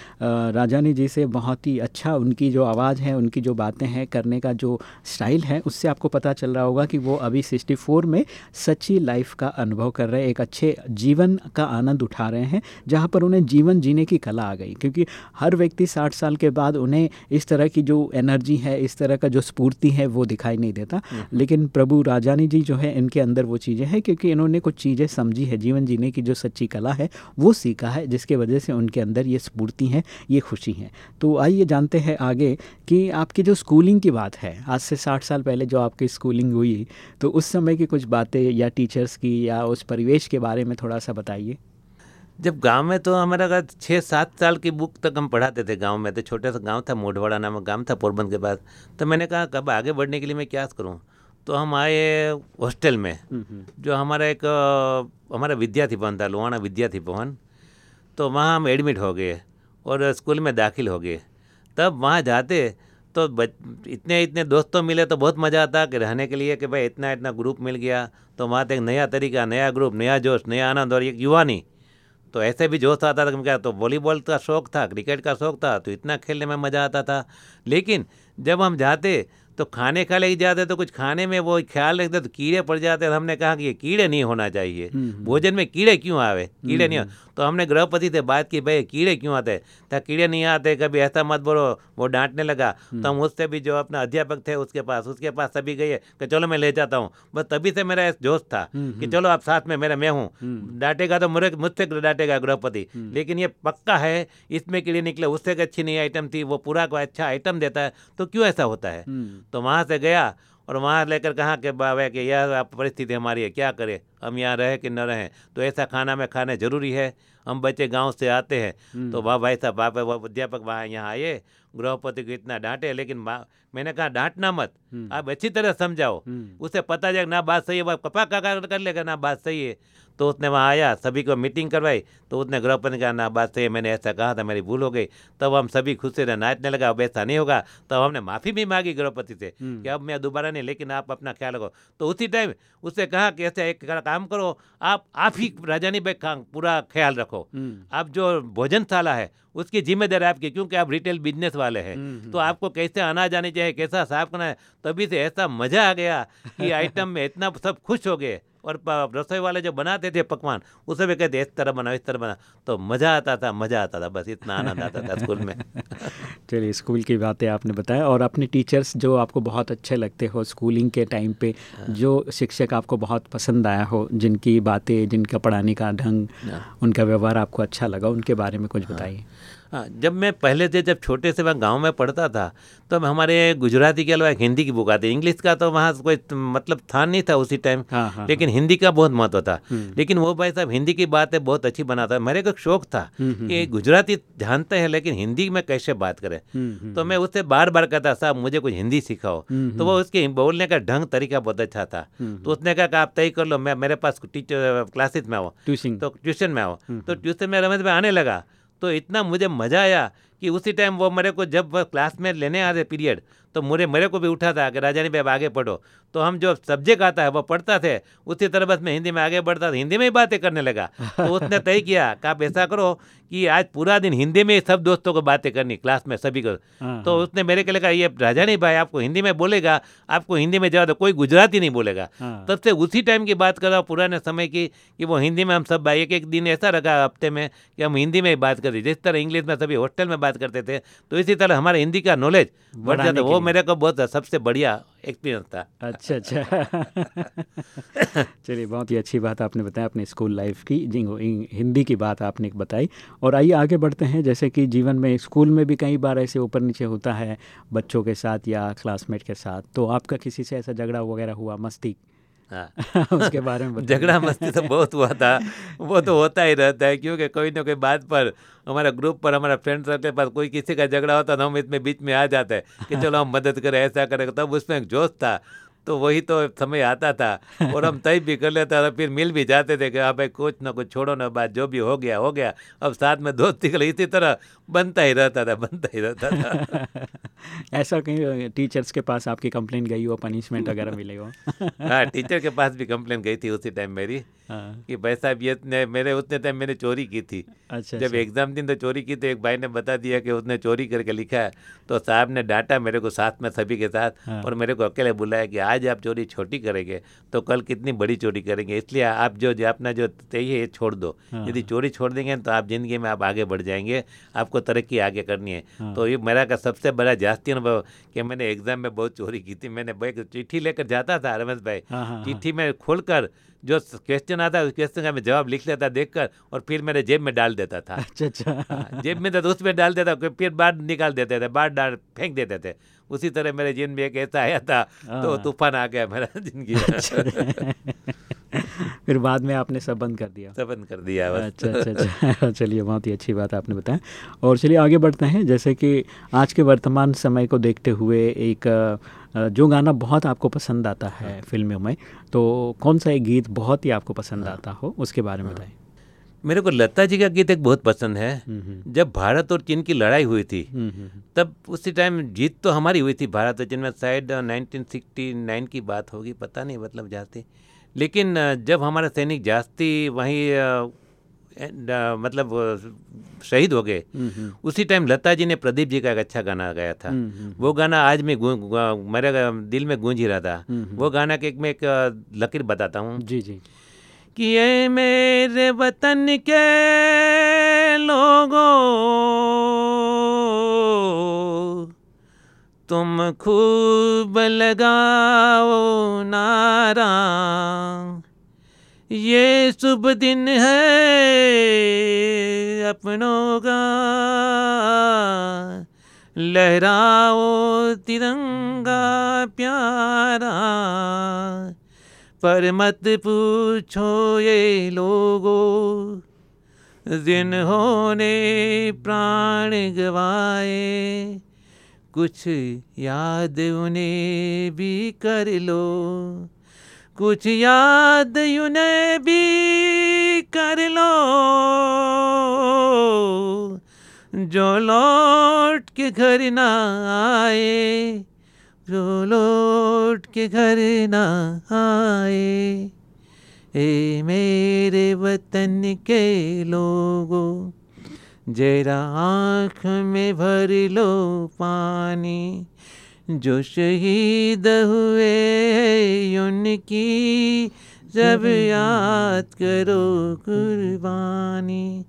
S1: राजानी जी से बहुत ही अच्छा उनकी जो आवाज़ है उनकी जो बातें हैं करने का जो स्टाइल है उससे आपको पता चल रहा होगा कि वो अभी 64 में सच्ची लाइफ का अनुभव कर रहे हैं एक अच्छे जीवन का आनंद उठा रहे हैं जहाँ पर उन्हें जीवन जीने की कला आ गई। क्योंकि हर व्यक्ति 60 साल के बाद उन्हें इस तरह की जो एनर्जी है इस तरह का जो स्फूर्ति है वो दिखाई नहीं देता। लेकिन प्रभु राजानी जी जो है इनके अंदर वो चीज़ें हैं क्योंकि इन्होंने कुछ चीज़ें समझी है जीवन जीने की जो सच्ची कला है, वो सीखा है, जिसके वजह से उनके अंदर ये स्फूर्ति है, ये खुशी है। तो आइए जानते हैं आगे कि आपकी जो स्कूलिंग की बात है, आज से साठ साल पहले जो आपकी स्कूलिंग हुई तो उस समय की कुछ बातें या टीचर्स की या उस परिवेश के बारे में थोड़ा सा बताइए।
S2: जब गाँव में तो हमारा अगर छः सात साल की बुक तक हम पढ़ाते थे गाँव में तो छोटा सा गाँव था मोढ़वाड़ा नामक गाँव था पोरबंद के पास। तो मैंने कहा, कब आगे बढ़ने के लिए मैं क्या करूँ? तो हम आए हॉस्टल में। जो हमारा एक हमारा विद्यार्थी भवन था लोहाना विद्यार्थी भवन तो वहाँ हम एडमिट हो गए और स्कूल में दाखिल हो गए। तब वहाँ जाते तो बच इतने इतने दोस्तों मिले तो बहुत मज़ा आता कि रहने के लिए कि भाई इतना इतना ग्रुप मिल गया। तो वहाँ तो एक नया तरीका नया ग्रुप नया जोश नया आनंद और एक युवानी। तो ऐसे भी जोश आता था कि क्या तो वॉलीबॉल का शौक था क्रिकेट का शौक था तो इतना खेलने में मज़ा आता था। लेकिन जब हम जाते तो खाने खा ले जाते तो कुछ खाने में वो ख्याल रखते तो कीड़े पड़ जाते तो हमने कहा कि ये कीड़े नहीं होना चाहिए। भोजन में कीड़े क्यों आवे? कीड़े नहीं तो हमने गृहपति से बात की भाई कीड़े क्यों आते था कीड़े नहीं आते कभी ऐसा मत बोलो वो डांटने लगा। तो हम उससे भी जो अपना अध्यापक थे उसके पास उसके पास सभी गए कि चलो मैं ले जाता हूँ। बस तभी से मेरा जोश था कि चलो आप साथ में मेरा मैं हूँ। डांटेगा तो मेरे मुझसे डांटेगा गृहपति? लेकिन ये पक्का है इसमें कीड़े निकले उससे अच्छी नहीं आइटम थी वो पूरा को अच्छा आइटम देता है तो क्यों ऐसा होता है? तो वहाँ से गया और वहाँ लेकर कहा कि बाबा कि, यह परिस्थिति हमारी है, क्या करें? हम यहाँ रहें कि न रहें? तो ऐसा खाना में खाने ज़रूरी है? हम बच्चे गाँव से आते हैं। तो वाह भाई साहब बाप वो अध्यापक वहाँ यहाँ आए गृहपति को इतना डांटे लेकिन मैंने कहा डांटना मत। आप अच्छी तरह समझाओ। उसे पता जाए ना बात सही है कपा का कर लेगा ना बात सही है। तो उसने वहाँ आया सभी को मीटिंग करवाई। तो उसने गृहपति कहा ना बात सही है मैंने ऐसा कहा था मेरी भूल हो गई। तब हम सभी खुश से नाचने लगा अब ऐसा नहीं होगा। तब हमने माफ़ी भी मांगी गृहपति से कि अब मैं दोबारा नहीं लेकिन आप अपना ख्याल रखो। तो उसी टाइम उससे कहा कि ऐसे एक काम करो आप आप ही राजानी भाई पूरा ख्याल रखो। आप जो भोजनशाला है उसकी ज़िम्मेदारी आपकी क्योंकि आप रिटेल बिज़नेस वाले हैं। तो आपको कैसे आना जाने चाहिए कैसा साफ़ करना है तभी से ऐसा मज़ा आ गया कि आइटम में इतना सब खुश हो गए। और रसोई वाले जो बनाते थे पकवान उसे भी कहते इस तरह बनाओ इस तरह बना तो मज़ा आता था मज़ा आता था बस इतना आनंद आता था स्कूल में।
S1: चलिए स्कूल की बातें आपने बताया और अपने टीचर्स जो आपको बहुत अच्छे लगते हो स्कूलिंग के टाइम पे जो शिक्षक आपको बहुत पसंद आया हो जिनकी बातें जिनका पढ़ाने का ढंग उनका व्यवहार आपको अच्छा लगा उनके बारे में कुछ बताइए।
S2: हाँ जब मैं पहले से जब छोटे से मैं गाँव में पढ़ता था तो हमारे गुजराती के अलावा हिंदी की बुक आती इंग्लिश का तो वहाँ कोई मतलब था नहीं था उसी टाइम
S1: हाँ, हाँ,
S2: लेकिन हिंदी का बहुत महत्व था। लेकिन वो भाई साहब हिंदी की बातें बहुत अच्छी बनाता है मेरे को शौक था कि गुजराती जानते हैं लेकिन हिंदी में कैसे बात करें? तो मैं उससे बार बार कहता साहब मुझे कुछ हिंदी सिखाओ। तो वो उसके बोलने का ढंग तरीका बहुत अच्छा था। तो उसने कहा आप तय कर लो मैं मेरे पास टीचर क्लासेस में आओ। तो ट्यूशन में आओ। तो ट्यूशन में रमेश भाई आने लगा। तो इतना मुझे मज़ा आया। कि उसी टाइम वो मेरे को जब क्लास में लेने आते पीरियड तो मुझे मेरे को भी उठा था कि राजानी भाई अब आगे पढ़ो। तो हम जो सब्जेक्ट आता है वो पढ़ता थे। उसी तरह बस मैं हिंदी में आगे बढ़ता था हिंदी में ही बातें करने लगा। तो उसने तय किया कि आप ऐसा करो कि आज पूरा दिन हिंदी में ही सब दोस्तों को बातें करनी क्लास में सभी को।
S1: हाँ,
S2: तो उसने मेरे के लिए कहा ये राजानी भाई आपको हिंदी में बोलेगा आपको हिंदी में जवाब कोई गुजराती नहीं बोलेगा।
S1: हाँ।
S2: तब से उसी टाइम की बात कर रहा हूँ पुराने समय की कि वो हिंदी में हम सब भाई एक एक दिन ऐसा रखा हफ़्ते में कि हम हिंदी में ही बात करते जिस तरह इंग्लिश में सभी हॉस्टल में बात करते थे। तो इसी तरह हमारे हिंदी का नॉलेज बढ़ जाता वो मेरे को बहुत सबसे बढ़िया एक्सपीरियंस था।
S1: अच्छा अच्छा। चलिए बहुत ही अच्छी बात आपने बताया अपने स्कूल लाइफ की जी वो इन- हिंदी की बात आपने बताई। और आइए आगे बढ़ते हैं। जैसे कि जीवन में स्कूल में भी कई बार ऐसे ऊपर नीचे होता है बच्चों के साथ या क्लासमेट के साथ। तो आपका किसी से ऐसा झगड़ा वगैरह हुआ मस्ती? उसके बारे में
S2: झगड़ा मस्ती तो बहुत हुआ था। वो तो होता ही रहता है क्योंकि कोई ना कोई बात पर हमारा ग्रुप पर हमारा फ्रेंड सर्कल पर कोई किसी का झगड़ा होता तो हम इसमें बीच में आ जाते हैं कि चलो हम मदद करें ऐसा करें तब उसमें एक जोश था। तो वही तो समय आता था। और हम तय भी कर लेते थे फिर मिल भी जाते थे कि हाँ भाई कुछ ना कुछ छोड़ो ना बात जो भी हो गया हो गया। अब साथ में दोस्ती कर इसी तरह बनता ही रहता था बनता ही रहता था।
S1: ऐसा कहीं टीचर्स के पास आपकी कंप्लेंट गई हो पनिशमेंट वगैरह मिले हो?
S2: हाँ टीचर के पास भी कंप्लेन गई थी उसी टाइम मेरी
S1: हाँ,
S2: कि भाई साहब ये ने मेरे उतने टाइम मैंने चोरी की थी।
S1: अच्छा
S2: जब
S1: अच्छा।
S2: एग्ज़ाम दिन तो चोरी की तो एक भाई ने बता दिया कि उसने चोरी करके लिखा है। तो साहब ने डांटा मेरे को साथ में सभी के साथ
S1: हाँ।
S2: और मेरे को अकेले बुलाया कि आज आप चोरी छोटी करेंगे तो कल कितनी बड़ी चोरी करेंगे। इसलिए आप जो जो अपना जो तय है ये छोड़ दो।
S1: हाँ।
S2: यदि चोरी छोड़ देंगे तो आप ज़िंदगी में आप आगे बढ़ जाएँगे। आपको तरक्की आगे करनी है।
S1: हाँ।
S2: तो ये मेरा का सबसे बड़ा जास्ती अनुभव कि मैंने एग्ज़ाम में बहुत चोरी की थी। मैंने भाई चिट्ठी लेकर जाता था रमेश भाई।
S1: हाँ।
S2: चिट्ठी में खोलकर जो क्वेश्चन आता है उस क्वेश्चन का मैं जवाब लिख लेता देखकर और फिर मेरे जेब में डाल देता था।
S1: अच्छा अच्छा।
S2: जेब में था तो उसमें डाल देता फिर बाहर निकाल देते थे बाहर डाल फेंक देते थे। उसी तरह मेरे जीवन में एक ऐसा आया था तो
S1: हाँ।
S2: तूफ़ान आ गया मेरा ज़िंदगी
S1: फिर बाद में आपने सब बंद कर दिया।
S2: सब बंद कर दिया बस।
S1: अच्छा अच्छा अच्छा। चलिए बहुत ही अच्छी बात आपने बताया। और चलिए आगे बढ़ते हैं। जैसे कि आज के वर्तमान समय को देखते हुए एक जो गाना बहुत आपको पसंद आता है फ़िल्मों में तो कौन सा एक गीत बहुत ही आपको पसंद आता हो उसके बारे में बताएँ।
S2: मेरे को लता जी का गीत एक बहुत पसंद है।
S1: हम्म, हम्म,
S2: जब भारत और चीन की लड़ाई हुई थी
S1: हम्म,
S2: तब उसी टाइम जीत तो हमारी हुई थी भारत और चीन में शायद नाइनटीन सिक्सटी नाइन की बात होगी पता नहीं मतलब जाती। लेकिन जब हमारे सैनिक जास्ती वहीं मतलब शहीद हो गए उसी टाइम लता जी ने प्रदीप जी का एक अच्छा गाना गाया था। वो गाना आज में मेरे दिल में गूंज ही रहा था। वो गाना के एक मैं एक लकीर बताता हूँ।
S1: जी जी।
S2: कि ये मेरे वतन के लोगों। तुम खूब लगाओ नारा। ये शुभ दिन है अपनों का। लहराओ तिरंगा प्यारा। पर मत पूछो ये लोगों जिन्होंने प्राण गवाए, कुछ याद उन्हें भी कर लो, कुछ याद उन्हें भी कर लो, जो लौट के घर ना आए जो लौट के घर ना आए, ए मेरे वतन के लोगों, जरा आँख में भर लो पानी। जो शहीद हुए उनकी जब याद करो कुर्बानी।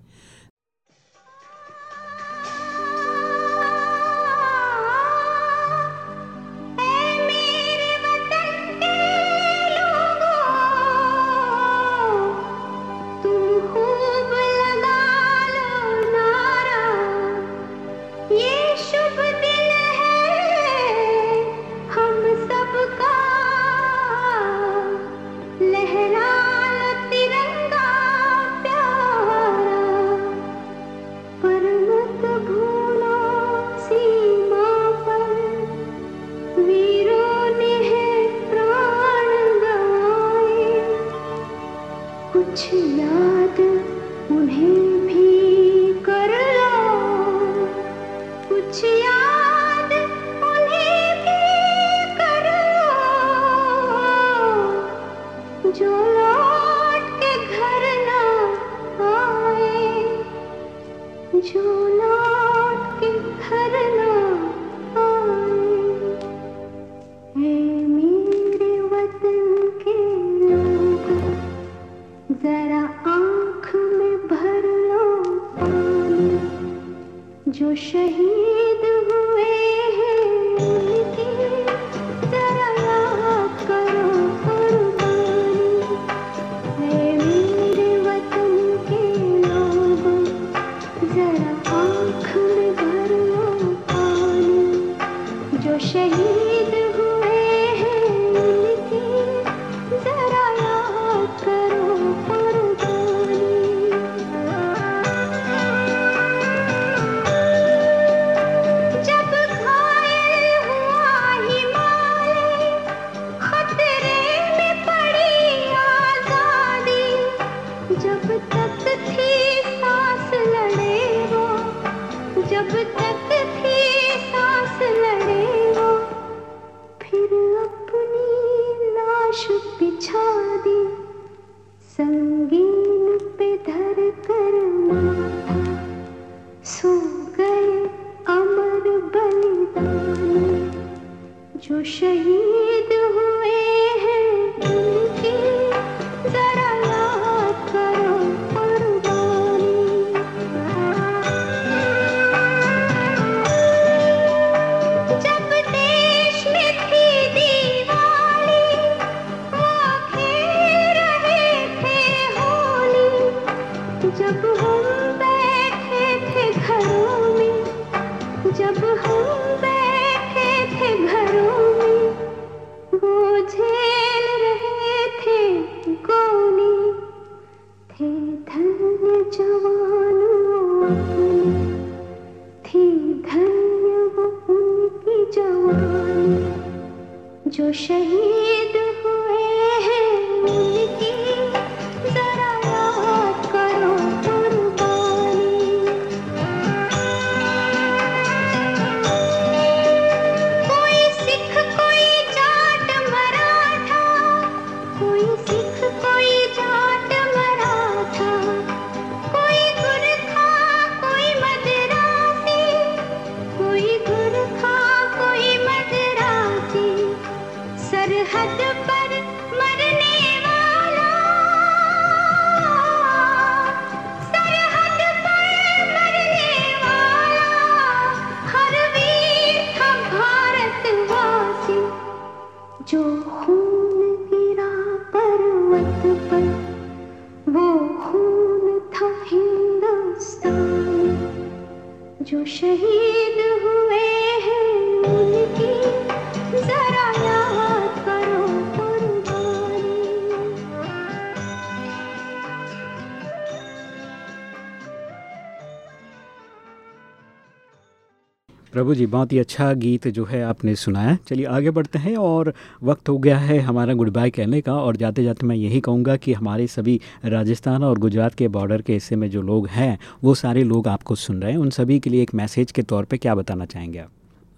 S6: जी,
S1: बहुत ही अच्छा गीत जो है आपने सुनाया चलिए आगे बढ़ते हैं और वक्त हो गया है हमारा गुड बाय कहने का और जाते जाते मैं यही कहूँगा कि हमारे सभी राजस्थान और गुजरात के बॉर्डर के हिस्से में जो लोग हैं, वो सारे लोग आपको सुन रहे हैं। उन सभी के लिए एक मैसेज के तौर पर क्या बताना चाहेंगे आप?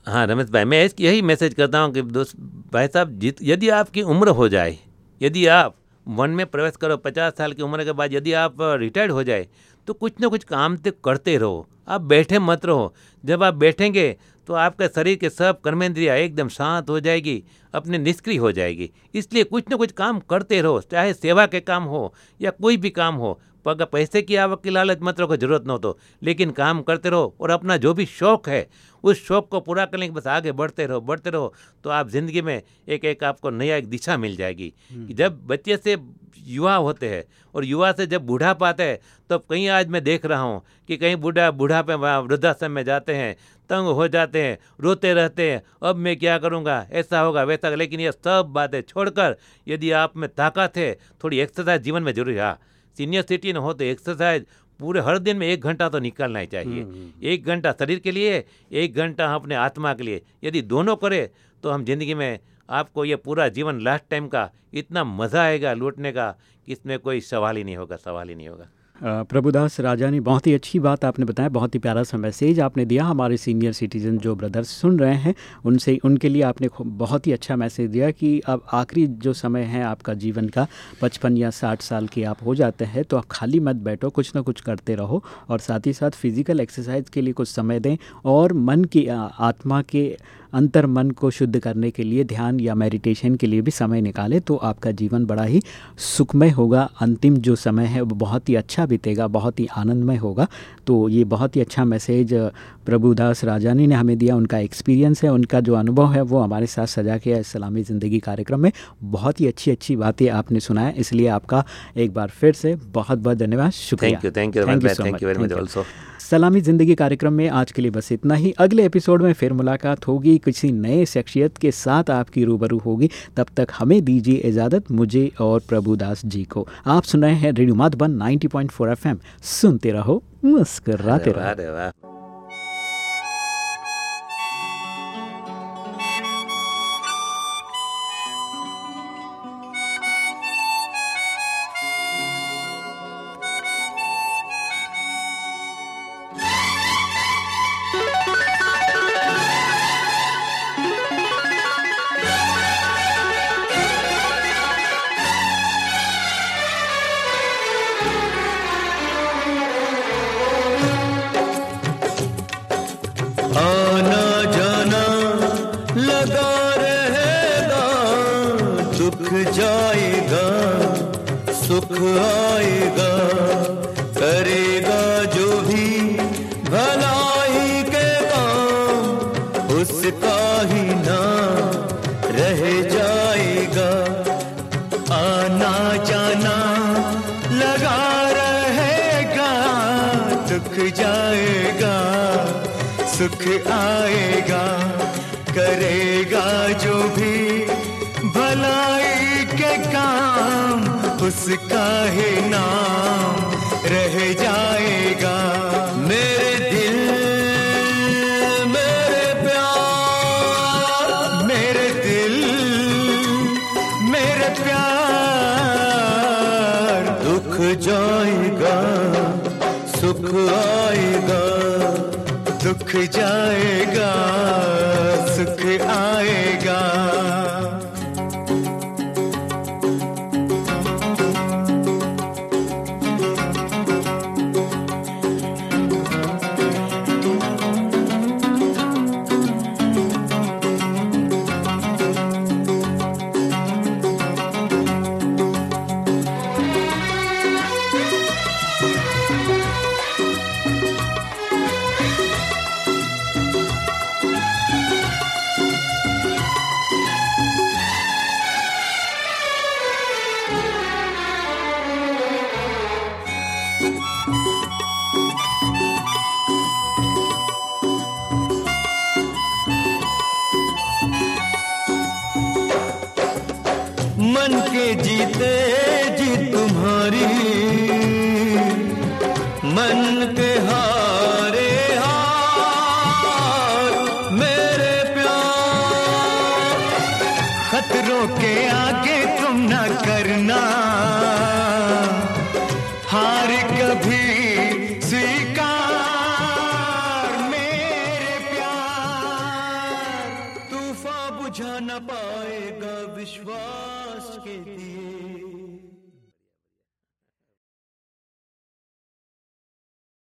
S2: हाँ रमेश भाई। मैं यही मैसेज करता हूँ कि दोस्त भाई साहब, जित, यदि आपकी उम्र हो जाए, यदि आप वन में प्रवेश करो, पचास साल की उम्र के बाद यदि आप रिटायर्ड हो जाए तो कुछ ना कुछ काम तो करते रहो। आप बैठे मत रहो। जब आप बैठेंगे तो आपका शरीर के सब कर्मेंद्रिया एकदम शांत हो जाएगी, अपने निष्क्रिय हो जाएगी। इसलिए कुछ ना कुछ काम करते रहो, चाहे सेवा के काम हो या कोई भी काम हो पर अगर पैसे की आवक की लालच मत रखो ज़रूरत न हो तो। लेकिन काम करते रहो और अपना जो भी शौक है उस शौक को पूरा करने के बस आगे बढ़ते रहो बढ़ते रहो तो आप ज़िंदगी में एक एक आपको नया एक दिशा मिल जाएगी। कि जब बच्चे से युवा होते हैं और युवा से जब बूढ़ा पाते हैं तो कहीं आज मैं देख रहा हूँ कि कहीं बूढ़ा बूढ़ा पे वहाँ वृद्धाश्रम में जाते हैं तंग हो जाते हैं रोते रहते हैं अब मैं क्या करूँगा? ऐसा होगा वैसा। लेकिन ये सब बातें छोड़कर यदि आप में ताकत है थोड़ी एक्सरसाइज जीवन में ज़रूरी हाँ सीनियर सिटीजन हो तो एक्सरसाइज पूरे हर दिन में एक घंटा तो निकालना ही चाहिए। एक घंटा शरीर के लिए एक घंटा अपने आत्मा के लिए। यदि दोनों करें तो हम ज़िंदगी में आपको ये पूरा जीवन लास्ट टाइम का इतना मज़ा आएगा लूटने का कि इसमें कोई सवाल ही नहीं होगा सवाल ही नहीं होगा।
S1: प्रभुदास राजा ने बहुत ही अच्छी बात आपने बताया, बहुत ही प्यारा सा मैसेज आपने दिया। हमारे सीनियर सिटीजन जो ब्रदर्स सुन रहे हैं, उनसे, उनके लिए आपने बहुत ही अच्छा मैसेज दिया कि अब आखिरी जो समय है आपका जीवन का, पचपन या साठ साल के आप हो जाते हैं तो आप खाली मत बैठो, कुछ ना कुछ करते रहो और साथ ही साथ फ़िज़िकल एक्सरसाइज के लिए कुछ समय दें और मन की आत्मा के अंतर मन को शुद्ध करने के लिए ध्यान या मेडिटेशन के लिए भी समय निकालें तो आपका जीवन बड़ा ही सुखमय होगा। अंतिम जो समय है वो बहुत ही अच्छा बीतेगा बहुत ही आनंदमय होगा। तो ये बहुत ही अच्छा मैसेज प्रभुदास राजानी ने हमें दिया। उनका एक्सपीरियंस है उनका जो अनुभव है वो हमारे साथ सजा के सलामी ज़िंदगी कार्यक्रम में बहुत ही अच्छी अच्छी बातें आपने सुनाया। इसलिए आपका एक बार फिर से बहुत बहुत धन्यवाद। शुक्रिया।
S2: Thank you thank you
S1: thank you
S2: very
S1: much
S2: also
S1: सलामी ज़िंदगी कार्यक्रम में आज के लिए बस इतना ही। अगले एपिसोड में फिर मुलाकात होगी। किसी नए शख्सियत के साथ आपकी रूबरू होगी। तब तक हमें दीजिए इजाज़त मुझे और प्रभुदास जी को। आप सुन रहे हैं रेडियो माधुबन 90.4 एफएम। सुनते रहो मुस्कराते रहो।
S7: जाएगा। मेरे दिल, मेरे प्यार, मेरे दिल, मेरे प्यार। दुख जाएगा, सुख आएगा, दुख जाएगा, सुख आएगा।